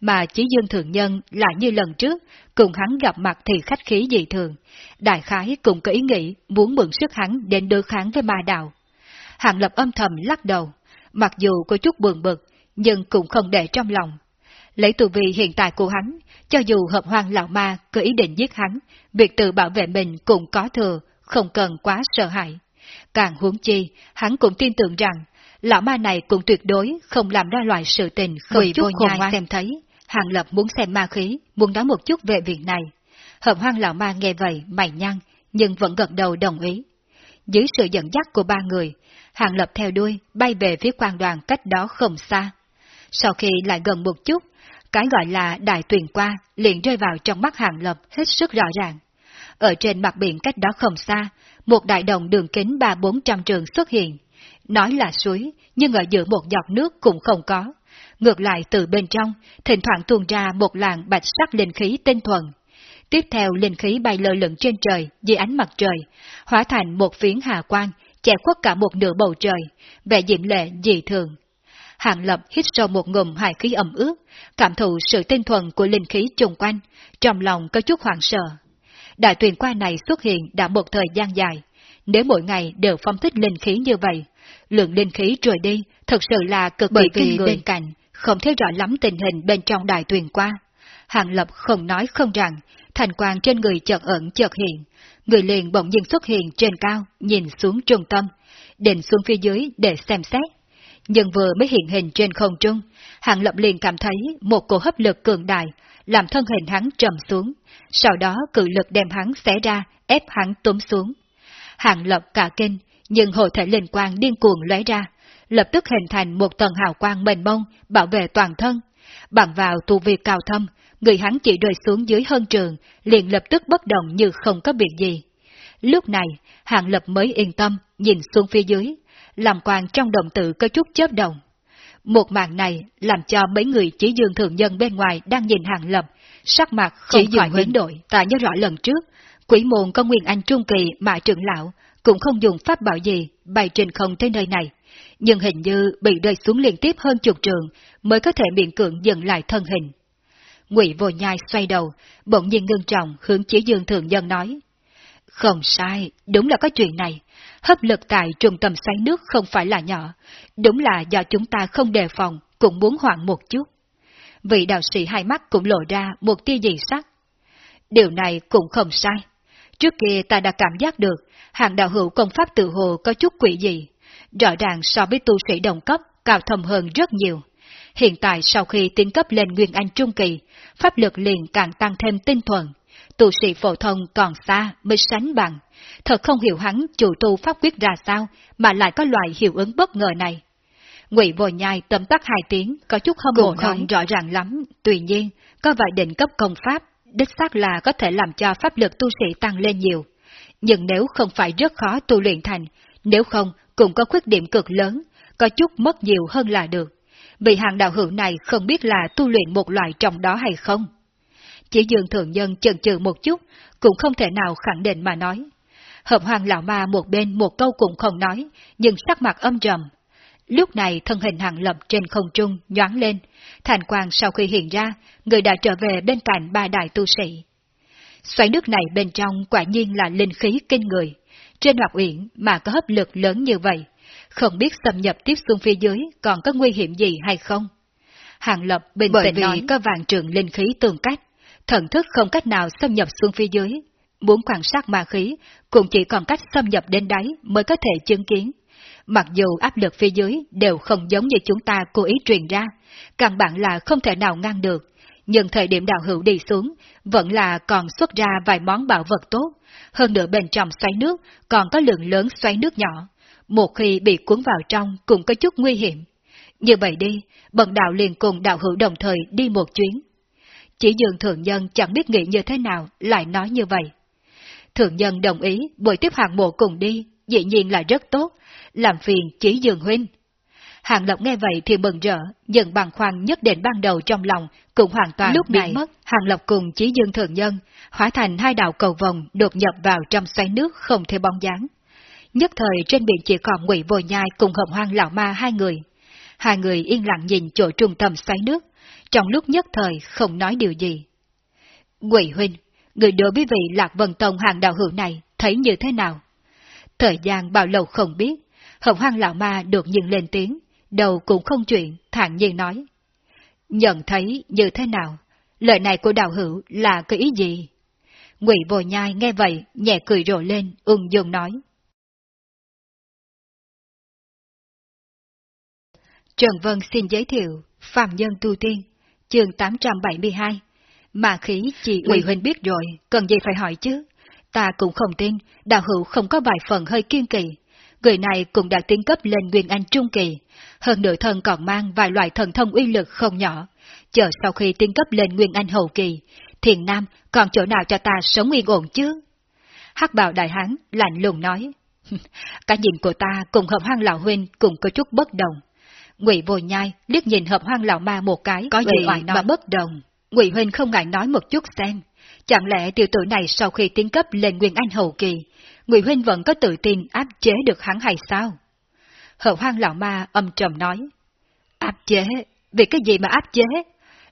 mà chỉ dương thượng nhân là như lần trước, cùng hắn gặp mặt thì khách khí dị thường, đại khái cũng có ý nghĩ muốn mượn sức hắn đến đối kháng với ma đạo. Hạng lập âm thầm lắc đầu, mặc dù có chút buồn bực, nhưng cũng không để trong lòng. Lấy tù vị hiện tại của hắn, cho dù hợp hoang lão ma có ý định giết hắn, việc tự bảo vệ mình cũng có thừa, không cần quá sợ hãi. Càng huống chi, hắn cũng tin tưởng rằng, lão ma này cũng tuyệt đối không làm ra loại sự tình không chút khôn ngoan xem thấy. Hàng Lập muốn xem ma khí, muốn nói một chút về việc này. Hợp hoang lão ma nghe vậy, mày nhăn, nhưng vẫn gật đầu đồng ý. Dưới sự dẫn dắt của ba người, Hàng Lập theo đuôi, bay về phía quan đoàn cách đó không xa. Sau khi lại gần một chút, cái gọi là đại tuyền qua liền rơi vào trong mắt Hàng Lập hết sức rõ ràng. Ở trên mặt biển cách đó không xa, một đại đồng đường kính ba bốn trăm trường xuất hiện. Nói là suối, nhưng ở giữa một giọt nước cũng không có. Ngược lại từ bên trong, thỉnh thoảng tuôn ra một làn bạch sắc linh khí tinh thuần. Tiếp theo linh khí bay lơ lửng trên trời dưới ánh mặt trời, hóa thành một phiến hà quang, che khuất cả một nửa bầu trời, vẻ diễm lệ dị thường. Hàng Lập hít sâu một ngụm hải khí ẩm ướt, cảm thụ sự tinh thuần của linh khí chung quanh, trong lòng có chút hoảng sợ. Đại tuyển qua này xuất hiện đã một thời gian dài, nếu mỗi ngày đều phong thích linh khí như vậy, lượng linh khí trôi đi thật sự là cực bởi vì người. bên cạnh, không thấy rõ lắm tình hình bên trong đại tuyển qua. Hàng Lập không nói không rằng, thành quang trên người chợt ẩn chợt hiện, người liền bỗng nhiên xuất hiện trên cao, nhìn xuống trung tâm, định xuống phía dưới để xem xét. Nhưng vừa mới hiện hình trên không trung, Hàng Lập liền cảm thấy một cổ hấp lực cường đại, làm thân hình hắn trầm xuống, sau đó cự lực đem hắn xé ra, ép hắn túm xuống. Hàng Lập cả kinh, nhưng hồ thể linh quang điên cuồng lóe ra, lập tức hình thành một tầng hào quang mênh mông, bảo vệ toàn thân. Bằng vào tu vi cao thâm, người hắn chỉ rơi xuống dưới hơn trường, liền lập tức bất động như không có việc gì. Lúc này, hạng Lập mới yên tâm, nhìn xuống phía dưới, làm quang trong đồng tử có chút chớp động. Một màn này làm cho mấy người chỉ dương thường nhân bên ngoài đang nhìn Hàng Lập, sắc mặt không chỉ khỏi biến đổi. Ta nhớ rõ lần trước, quỷ môn có Nguyên Anh Trung Kỳ mà trưởng lão, cũng không dùng pháp bảo gì bay trên không tới nơi này, nhưng hình như bị rơi xuống liên tiếp hơn chục trường mới có thể miễn cưỡng dừng lại thân hình. Ngụy Vô Nhai xoay đầu, bỗng nhiên ngưng trọng hướng chỉ dương thường nhân nói. Không sai, đúng là có chuyện này. Hấp lực tại trung tâm xoáy nước không phải là nhỏ, đúng là do chúng ta không đề phòng, cũng muốn hoảng một chút. Vị đạo sĩ hai mắt cũng lộ ra một tia dị sắc. Điều này cũng không sai. Trước kia ta đã cảm giác được, hàng đạo hữu công pháp tự hồ có chút quỷ dị Rõ ràng so với tu sĩ đồng cấp, cao thầm hơn rất nhiều. Hiện tại sau khi tiến cấp lên Nguyên Anh Trung Kỳ, pháp lực liền càng tăng thêm tinh thuần. Tu sĩ phổ thông còn xa mới sánh bằng. Thật không hiểu hắn chủ tu pháp quyết ra sao mà lại có loại hiệu ứng bất ngờ này. Ngụy Vô Nhai tấm tắc hai tiếng, có chút hâm mộ không rõ ràng lắm, tuy nhiên, có vài định cấp công pháp, đích xác là có thể làm cho pháp lực tu sĩ tăng lên nhiều. Nhưng nếu không phải rất khó tu luyện thành, nếu không cũng có khuyết điểm cực lớn, có chút mất nhiều hơn là được. Vì hàng đạo hữu này không biết là tu luyện một loại trong đó hay không. Chỉ dường thượng nhân chần chừ một chút, cũng không thể nào khẳng định mà nói. Hợp hoàng lão ma một bên một câu cũng không nói, nhưng sắc mặt âm trầm. Lúc này thân hình hàng lập trên không trung nhoáng lên, thành quang sau khi hiện ra, người đã trở về bên cạnh ba đại tu sĩ. Xoáy nước này bên trong quả nhiên là linh khí kinh người. Trên Ngọc Uyển mà có hấp lực lớn như vậy, không biết xâm nhập tiếp xuống phía dưới còn có nguy hiểm gì hay không. Hàng Lập bình tĩnh nói có vàng trường linh khí tương cách, thần thức không cách nào xâm nhập xuống phía dưới. Muốn quan sát ma khí, cũng chỉ còn cách xâm nhập đến đáy mới có thể chứng kiến. Mặc dù áp lực phía dưới đều không giống như chúng ta cố ý truyền ra, căn bản là không thể nào ngăn được, nhưng thời điểm đạo hữu đi xuống, vẫn là còn xuất ra vài món bảo vật tốt, hơn nữa bên trong xoáy nước còn có lượng lớn xoáy nước nhỏ, một khi bị cuốn vào trong cũng có chút nguy hiểm. Như vậy đi, bần đạo liền cùng đạo hữu đồng thời đi một chuyến. Chỉ dường thượng nhân chẳng biết nghĩ như thế nào, lại nói như vậy. Thượng nhân đồng ý buổi tiếp hàng mộ cùng đi, dĩ nhiên là rất tốt, làm phiền chỉ dường huynh. Hàng Lộc nghe vậy thì mừng rỡ, dần bằng khoan nhất định ban đầu trong lòng cũng hoàn toàn lúc này mất. Hàng Lộc cùng Chí Dương Thượng Nhân hóa thành hai đạo cầu vòng đột nhập vào trong xoáy nước không thể bóng dáng. nhất thời trên biển chỉ còn ngụy Vô Nhai cùng hồng hoang lão ma hai người. Hai người yên lặng nhìn chỗ trung tâm xoáy nước, trong lúc nhất thời không nói điều gì. quỷ Huynh, người đối với vị Lạc Vân Tông hàng đạo hữu này thấy như thế nào? Thời gian bao lâu không biết, hồng hoang lão ma được nhiên lên tiếng, đầu cũng không chuyện, thản nhiên nói. Nhận thấy như thế nào? Lời này của đạo hữu là cái ý gì? Ngụy Vô Nhai nghe vậy, nhẹ cười rộ lên, ung dung nói. Trần Vân xin giới thiệu, Phạm Nhân Tu Tiên, chương 872. Mà khí chị Ngụy Huynh biết rồi, cần gì phải hỏi chứ? Ta cũng không tin, đạo hữu không có vài phần hơi kiên kỳ. Người này cũng đã tiến cấp lên Nguyên Anh Trung Kỳ, hơn nữa thân còn mang vài loại thần thông uy lực không nhỏ. Chờ sau khi tiến cấp lên Nguyên Anh Hậu Kỳ, thiền nam còn chỗ nào cho ta sống yên ổn chứ? hắc bào đại hán lạnh lùng nói. (laughs) Cả nhìn của ta cùng hợp hoang lão huynh cũng có chút bất đồng. Ngụy Vô Nhai liếc nhìn hợp hoang lão ma một cái, có gì nói. mà bất đồng. Ngụy huynh không ngại nói một chút xem. Chẳng lẽ tiểu tử này sau khi tiến cấp lên Nguyên Anh hậu kỳ, Ngụy huynh vẫn có tự tin áp chế được hắn hay sao? Hợp hoang lão ma âm trầm nói. Áp chế? Vì cái gì mà áp chế?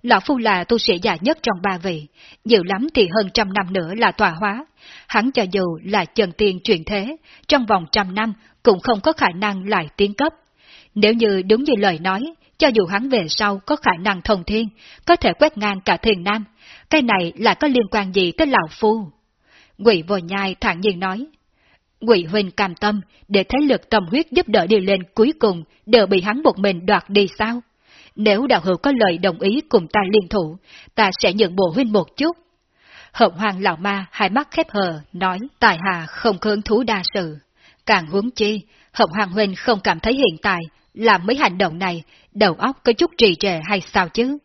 Lão Phu là tu sĩ già nhất trong ba vị, nhiều lắm thì hơn trăm năm nữa là tòa hóa. Hắn cho dù là chân tiên truyền thế, trong vòng trăm năm cũng không có khả năng lại tiến cấp. Nếu như đúng như lời nói, cho dù hắn về sau có khả năng thông thiên, có thể quét ngang cả thiền nam, cái này là có liên quan gì tới Lão Phu? Quỷ vô nhai thản nhiên nói. Quỷ huynh cam tâm để thế lực tâm huyết giúp đỡ đi lên cuối cùng đều bị hắn một mình đoạt đi sao? Nếu đạo hữu có lời đồng ý cùng ta liên thủ, ta sẽ nhận bộ huynh một chút. Hậu hoàng lão ma hai mắt khép hờ, nói tài hà không khương thú đa sự. Càng huống chi, Hồng hoàng huynh không cảm thấy hiện tại làm mấy hành động này, đầu óc có chút trì trệ hay sao chứ?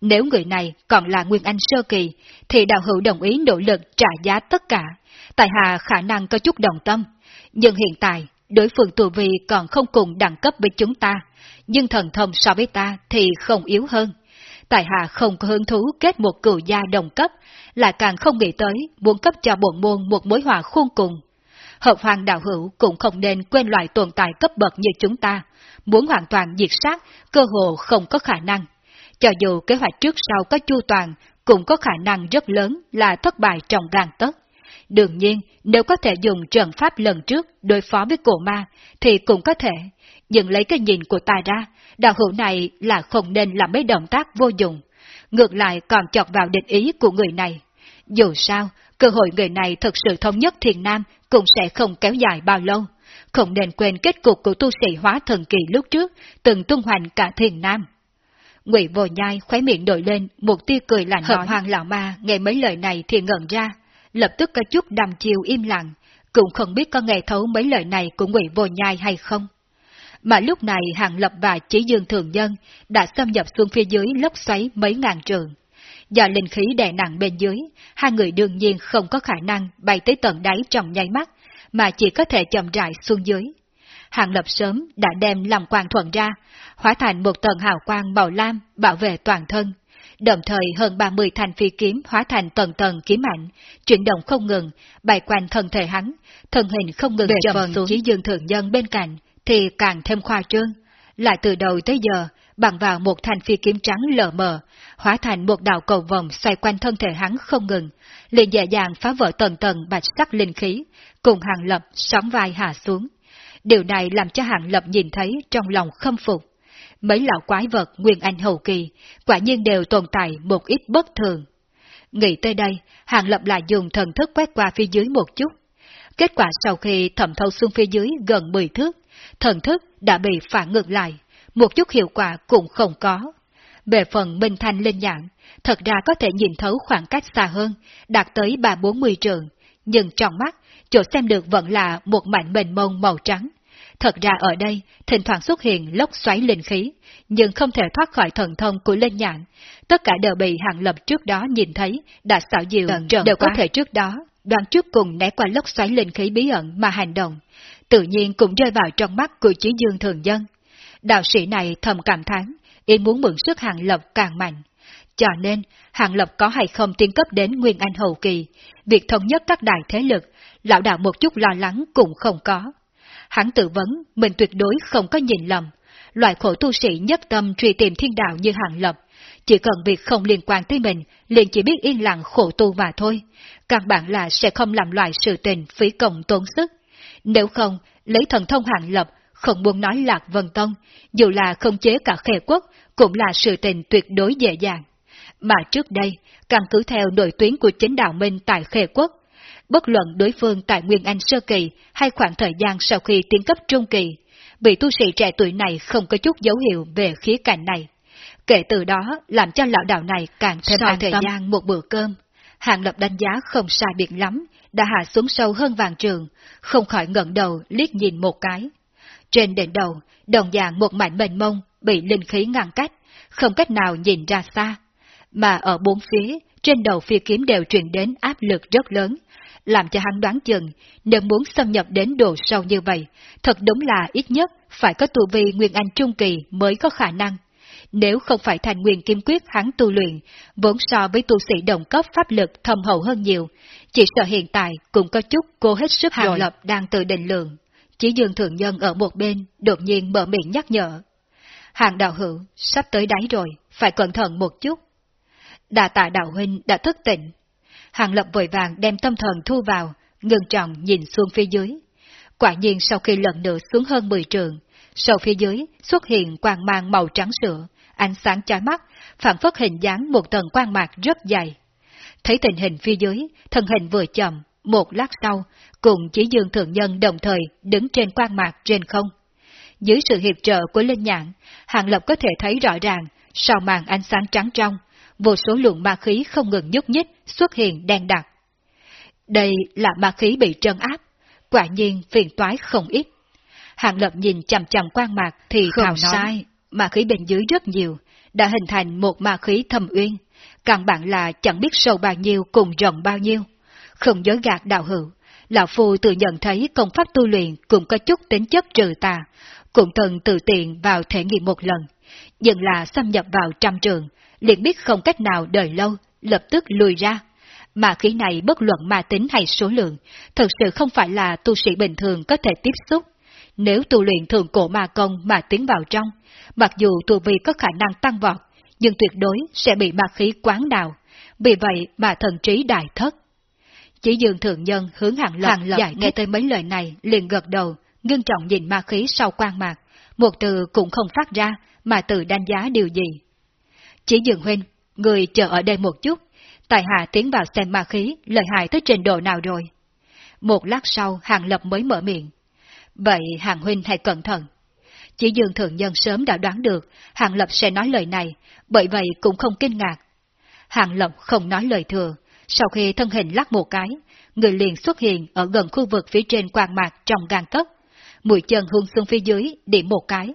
Nếu người này còn là Nguyên Anh Sơ Kỳ, thì đạo hữu đồng ý nỗ lực trả giá tất cả. Tài hà khả năng có chút đồng tâm. Nhưng hiện tại, đối phương tù vi còn không cùng đẳng cấp với chúng ta, nhưng thần thông so với ta thì không yếu hơn. Tại hạ không có hứng thú kết một cựu gia đồng cấp, lại càng không nghĩ tới muốn cấp cho bổn môn một mối hòa khôn cùng. Hợp hoàng đạo hữu cũng không nên quên loại tồn tại cấp bậc như chúng ta, muốn hoàn toàn diệt sát, cơ hồ không có khả năng. Cho dù kế hoạch trước sau có chu toàn, cũng có khả năng rất lớn là thất bại trong gan tất. Đương nhiên, nếu có thể dùng trận pháp lần trước đối phó với cổ ma, thì cũng có thể. Nhưng lấy cái nhìn của ta ra, đạo hữu này là không nên làm mấy động tác vô dụng. Ngược lại còn chọc vào định ý của người này. Dù sao, cơ hội người này thực sự thống nhất thiền nam cũng sẽ không kéo dài bao lâu. Không nên quên kết cục của tu sĩ hóa thần kỳ lúc trước, từng tung hoành cả thiền nam. Ngụy Vô Nhai khóe miệng nổi lên, một tia cười lạnh nói. hoàng lão ma nghe mấy lời này thì ngẩn ra, lập tức có chút đầm chiều im lặng, cũng không biết có nghe thấu mấy lời này của Ngụy Vô Nhai hay không. Mà lúc này Hàng Lập và Chỉ Dương Thường Nhân đã xâm nhập xuống phía dưới lốc xoáy mấy ngàn trường. Do linh khí đè nặng bên dưới, hai người đương nhiên không có khả năng bay tới tận đáy trong nháy mắt, mà chỉ có thể chậm rãi xuống dưới. Hàng Lập sớm đã đem làm quang thuận ra, hóa thành một tầng hào quang màu lam bảo vệ toàn thân, đồng thời hơn 30 thanh phi kiếm hóa thành tầng tầng kiếm mạnh, chuyển động không ngừng, bay quanh thân thể hắn, thân hình không ngừng trầm xuống chỉ dương thường nhân bên cạnh, thì càng thêm khoa trương. Lại từ đầu tới giờ, bằng vào một thanh phi kiếm trắng lờ mờ, hóa thành một đạo cầu vòng xoay quanh thân thể hắn không ngừng, liền dễ dàng phá vỡ tầng tầng bạch sắc linh khí, cùng hàng lập sóng vai hạ xuống. Điều này làm cho hàng lập nhìn thấy trong lòng khâm phục mấy lão quái vật Nguyên Anh hậu kỳ, quả nhiên đều tồn tại một ít bất thường. Nghĩ tới đây, Hàng Lập lại dùng thần thức quét qua phía dưới một chút. Kết quả sau khi thẩm thâu xuống phía dưới gần 10 thước, thần thức đã bị phản ngược lại, một chút hiệu quả cũng không có. Về phần Minh Thanh lên nhãn, thật ra có thể nhìn thấu khoảng cách xa hơn, đạt tới 3-40 trường, nhưng trong mắt, chỗ xem được vẫn là một mảnh mênh mông màu trắng, Thật ra ở đây, thỉnh thoảng xuất hiện lốc xoáy linh khí, nhưng không thể thoát khỏi thần thông của linh nhạn. Tất cả đều bị hàng lập trước đó nhìn thấy, đã xạo diệu, đều có thể trước đó, đoàn trước cùng né qua lốc xoáy linh khí bí ẩn mà hành động. Tự nhiên cũng rơi vào trong mắt của chí dương thường dân. Đạo sĩ này thầm cảm thán, ý muốn mượn sức hàng lập càng mạnh. Cho nên, hàng lập có hay không tiên cấp đến Nguyên Anh Hậu Kỳ, việc thống nhất các đại thế lực, lão đạo một chút lo lắng cũng không có. hắn tự vấn mình tuyệt đối không có nhìn lầm. Loại khổ tu sĩ nhất tâm truy tìm thiên đạo như Hàng Lập, chỉ cần việc không liên quan tới mình, liền chỉ biết yên lặng khổ tu mà thôi. Căn bản là sẽ không làm loại sự tình phí công tốn sức. Nếu không, lấy thần thông hạng Lập, không muốn nói lạc vân tông, dù là không chế cả khề quốc, cũng là sự tình tuyệt đối dễ dàng. Mà trước đây, căn cứ theo nội tuyến của chính đạo Minh tại khề quốc, bất luận đối phương tại Nguyên Anh Sơ Kỳ hay khoảng thời gian sau khi tiến cấp Trung Kỳ, vị tu sĩ trẻ tuổi này không có chút dấu hiệu về khía cạnh này. Kể từ đó, làm cho lão đạo này càng thêm an thời tâm. gian một bữa cơm. Hàng Lập đánh giá không sai biệt lắm, đã hạ xuống sâu hơn vàng trường, không khỏi ngẩng đầu liếc nhìn một cái. Trên đỉnh đầu, đồng dạng một mảnh mênh mông, bị linh khí ngăn cách, không cách nào nhìn ra xa. Mà ở bốn phía, trên đầu phi kiếm đều truyền đến áp lực rất lớn, làm cho hắn đoán chừng, nếu muốn xâm nhập đến độ sâu như vậy, thật đúng là ít nhất phải có tu vi Nguyên Anh Trung Kỳ mới có khả năng. Nếu không phải thành nguyên kim quyết hắn tu luyện, vốn so với tu sĩ đồng cấp pháp lực thâm hậu hơn nhiều, chỉ sợ hiện tại cũng có chút cô hết sức Hàng. Lập đang tự định lượng. Chỉ dương thượng nhân ở một bên, đột nhiên mở miệng nhắc nhở. Hàng đạo hữu, sắp tới đáy rồi, phải cẩn thận một chút. Đà tạ đạo huynh đã thức tỉnh. Hàng lập vội vàng đem tâm thần thu vào, ngừng trọng nhìn xuống phía dưới. Quả nhiên sau khi lần nữa xuống hơn 10 trường, sau phía dưới xuất hiện quang mang màu trắng sữa, ánh sáng chói mắt, phản phất hình dáng một tầng quang mạc rất dày. Thấy tình hình phía dưới, thân hình vừa chậm, một lát sau, cùng chỉ dương thượng nhân đồng thời đứng trên quang mạc trên không. Dưới sự hiệp trợ của Linh Nhãn, Hàng Lập có thể thấy rõ ràng, sau màn ánh sáng trắng trong, vô số lượng ma khí không ngừng nhúc nhích xuất hiện đen đặc. Đây là ma khí bị trân áp, quả nhiên phiền toái không ít. Hàng Lập nhìn chầm chầm quan mạc thì không sai, ma khí bên dưới rất nhiều, đã hình thành một ma khí thâm uyên, căn bản là chẳng biết sâu bao nhiêu cùng rộng bao nhiêu. Không dối gạt đạo hữu, Lão Phu tự nhận thấy công pháp tu luyện cũng có chút tính chất trừ tà, cũng từng tự tiện vào thể nghiệm một lần, nhưng là xâm nhập vào trăm trường, liền biết không cách nào đợi lâu, lập tức lùi ra. Mà khí này bất luận ma tính hay số lượng, thật sự không phải là tu sĩ bình thường có thể tiếp xúc. Nếu tu luyện thường cổ ma công mà tiến vào trong, mặc dù tu vi có khả năng tăng vọt, nhưng tuyệt đối sẽ bị ma khí quán đào, vì vậy mà thần trí đại thất. Chỉ dường thượng nhân hướng hàng lập, hàng lập giải nghe tới mấy lời này liền gật đầu, ngưng trọng nhìn ma khí sau quan mạc, một từ cũng không phát ra mà tự đánh giá điều gì. Chỉ dường huynh, người chờ ở đây một chút, tài hạ tiến vào xem ma khí lợi hại tới trình độ nào rồi. Một lát sau hàng lập mới mở miệng. Vậy hàng huynh hãy cẩn thận. Chỉ dường thượng nhân sớm đã đoán được hàng lập sẽ nói lời này, bởi vậy cũng không kinh ngạc. Hàng lập không nói lời thừa, sau khi thân hình lắc một cái, người liền xuất hiện ở gần khu vực phía trên quang mạc trong gan tấc. Mũi chân hung xuống phía dưới, điểm một cái.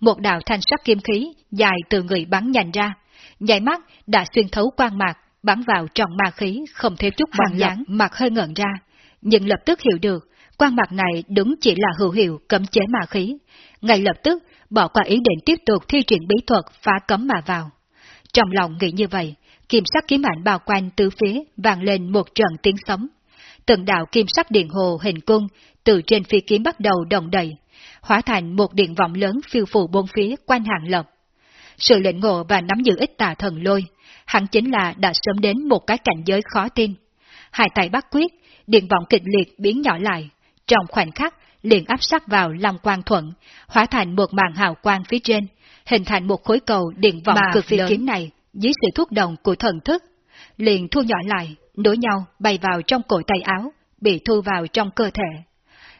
Một đạo thanh sắc kim khí dài từ người bắn nhanh ra, nhảy mắt đã xuyên thấu quang mạc, bắn vào trong ma khí không thêm chút bằng dáng, mặt hơi ngẩn ra, nhưng lập tức hiểu được, quang mạc này đúng chỉ là hữu hiệu cấm chế ma khí, ngay lập tức bỏ qua ý định tiếp tục thi triển bí thuật phá cấm mà vào. Trong lòng nghĩ như vậy, kim sắc kiếm ảnh bao quanh tứ phía vang lên một trận tiếng sấm. Từng đạo kim sắc điện hồ hình cung từ trên phi kiếm bắt đầu đồng đầy, hóa thành một điện vọng lớn phiêu phù bốn phía quanh hàng lập. Sự lệnh ngộ và nắm giữ ít tà thần lôi, hẳn chính là đã sớm đến một cái cảnh giới khó tin. Hai tay bắt quyết, điện vọng kịch liệt biến nhỏ lại, trong khoảnh khắc liền áp sát vào Long Quang Thuận, hóa thành một màn hào quang phía trên, hình thành một khối cầu điện vọng cực phi kiếm này dưới sự thúc động của thần thức, liền thu nhỏ lại, nối nhau bay vào trong cổ tay áo, bị thu vào trong cơ thể.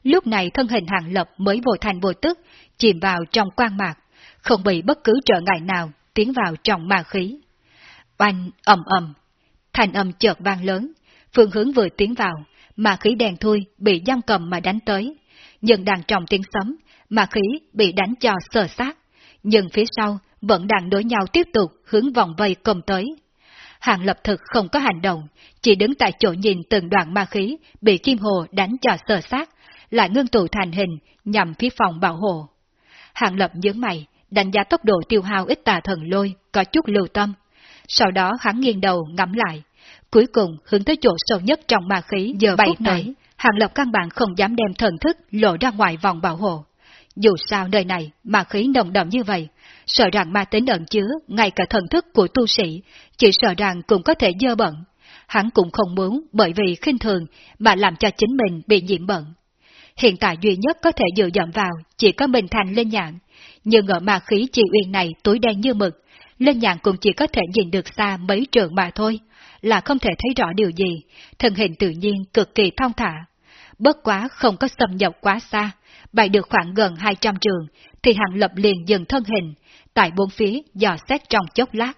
Lúc này thân hình hàng lập mới vô thành vô tức, chìm vào trong quang mạc, không bị bất cứ trở ngại nào tiến vào trong ma khí. Oanh ầm ầm, thành âm chợt vang lớn, phương hướng vừa tiến vào, ma khí đèn thui bị giam cầm mà đánh tới, nhưng đàn trọng tiếng sấm, ma khí bị đánh cho sờ sát, nhưng phía sau vẫn đang đối nhau tiếp tục hướng vòng vây công tới. Hàng lập thực không có hành động, chỉ đứng tại chỗ nhìn từng đoạn ma khí bị Kim Hồ đánh cho sờ sát, lại ngưng tụ thành hình nhằm phía phòng bảo hộ. Hàng lập nhướng mày, đánh giá tốc độ tiêu hao ít tà thần lôi, có chút lưu tâm. Sau đó hắn nghiêng đầu ngắm lại, cuối cùng hướng tới chỗ sâu nhất trong ma khí giờ bảy này, Hàng Lập căn bản không dám đem thần thức lộ ra ngoài vòng bảo hộ. Dù sao nơi này mà khí nồng đậm như vậy, sợ rằng ma tính ẩn chứa ngay cả thần thức của tu sĩ, chỉ sợ rằng cũng có thể dơ bẩn. Hắn cũng không muốn bởi vì khinh thường mà làm cho chính mình bị nhiễm bẩn. Hiện tại duy nhất có thể dựa dẫm vào chỉ có mình thành lên nhạn, nhưng ở ma khí chi uyên này tối đen như mực, lên nhạn cũng chỉ có thể nhìn được xa mấy trường mà thôi, là không thể thấy rõ điều gì, thân hình tự nhiên cực kỳ thong thả. Bất quá không có xâm nhập quá xa, bay được khoảng gần 200 trường, thì hàng lập liền dừng thân hình, tại bốn phía dò xét trong chốc lát.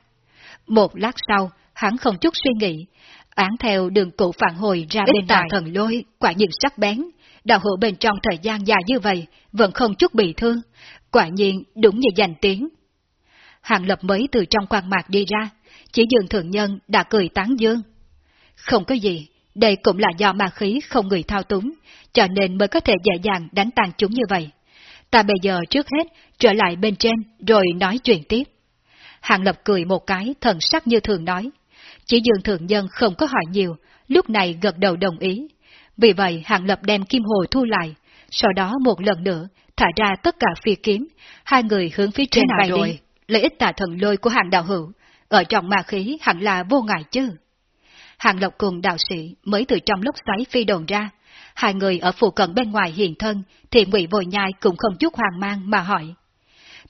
Một lát sau, hắn không chút suy nghĩ, án theo đường cụ phản hồi ra Ít bên ngoài thần lôi, quả nhiên sắc bén, đạo hữu bên trong thời gian dài như vậy, vẫn không chút bị thương, quả nhiên đúng như danh tiếng. Hàng lập mới từ trong quan mạc đi ra, chỉ dường thượng nhân đã cười tán dương. Không có gì, đây cũng là do ma khí không người thao túng, cho nên mới có thể dễ dàng đánh tan chúng như vậy. Ta bây giờ trước hết trở lại bên trên rồi nói chuyện tiếp. Hàng Lập cười một cái thần sắc như thường nói. Chỉ dường thượng nhân không có hỏi nhiều, lúc này gật đầu đồng ý. Vì vậy Hàng Lập đem kim hồi thu lại, sau đó một lần nữa thả ra tất cả phi kiếm, hai người hướng phía trên bay rồi? đi. Lợi ích tà thần lôi của hàng đạo hữu, ở trong ma khí hẳn là vô ngại chứ. Hàng Lộc cùng đạo sĩ mới từ trong lúc xoáy phi đồn ra, hai người ở phụ cận bên ngoài hiện thân, thì ngụy Vội Nhai cũng không chút hoang mang mà hỏi.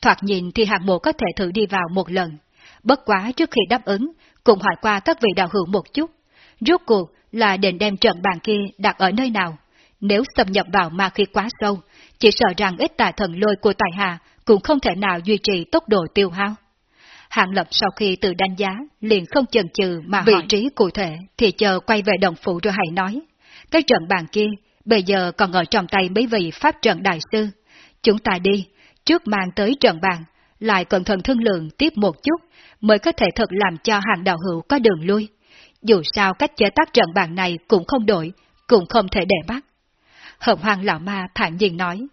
Thoạt nhìn thì hạng mộ có thể thử đi vào một lần, bất quá trước khi đáp ứng, cũng hỏi qua các vị đạo hữu một chút. Rốt cuộc là định đem trận bàn kia đặt ở nơi nào, nếu xâm nhập vào ma khi quá sâu, chỉ sợ rằng ít tà thần lôi của tài hạ cũng không thể nào duy trì tốc độ tiêu hao. Hạng Lập sau khi tự đánh giá, liền không chần chừ mà vị hỏi. trí cụ thể thì chờ quay về đồng phụ rồi hãy nói. Cái trận bàn kia, bây giờ còn ở trong tay mấy vị pháp trận đại sư. Chúng ta đi, trước mang tới trận bàn, lại cẩn thận thương lượng tiếp một chút, mới có thể thật làm cho hàng đạo hữu có đường lui. Dù sao cách chế tác trận bàn này cũng không đổi, cũng không thể để bắt. Hồng hoàng lão ma thản nhiên nói.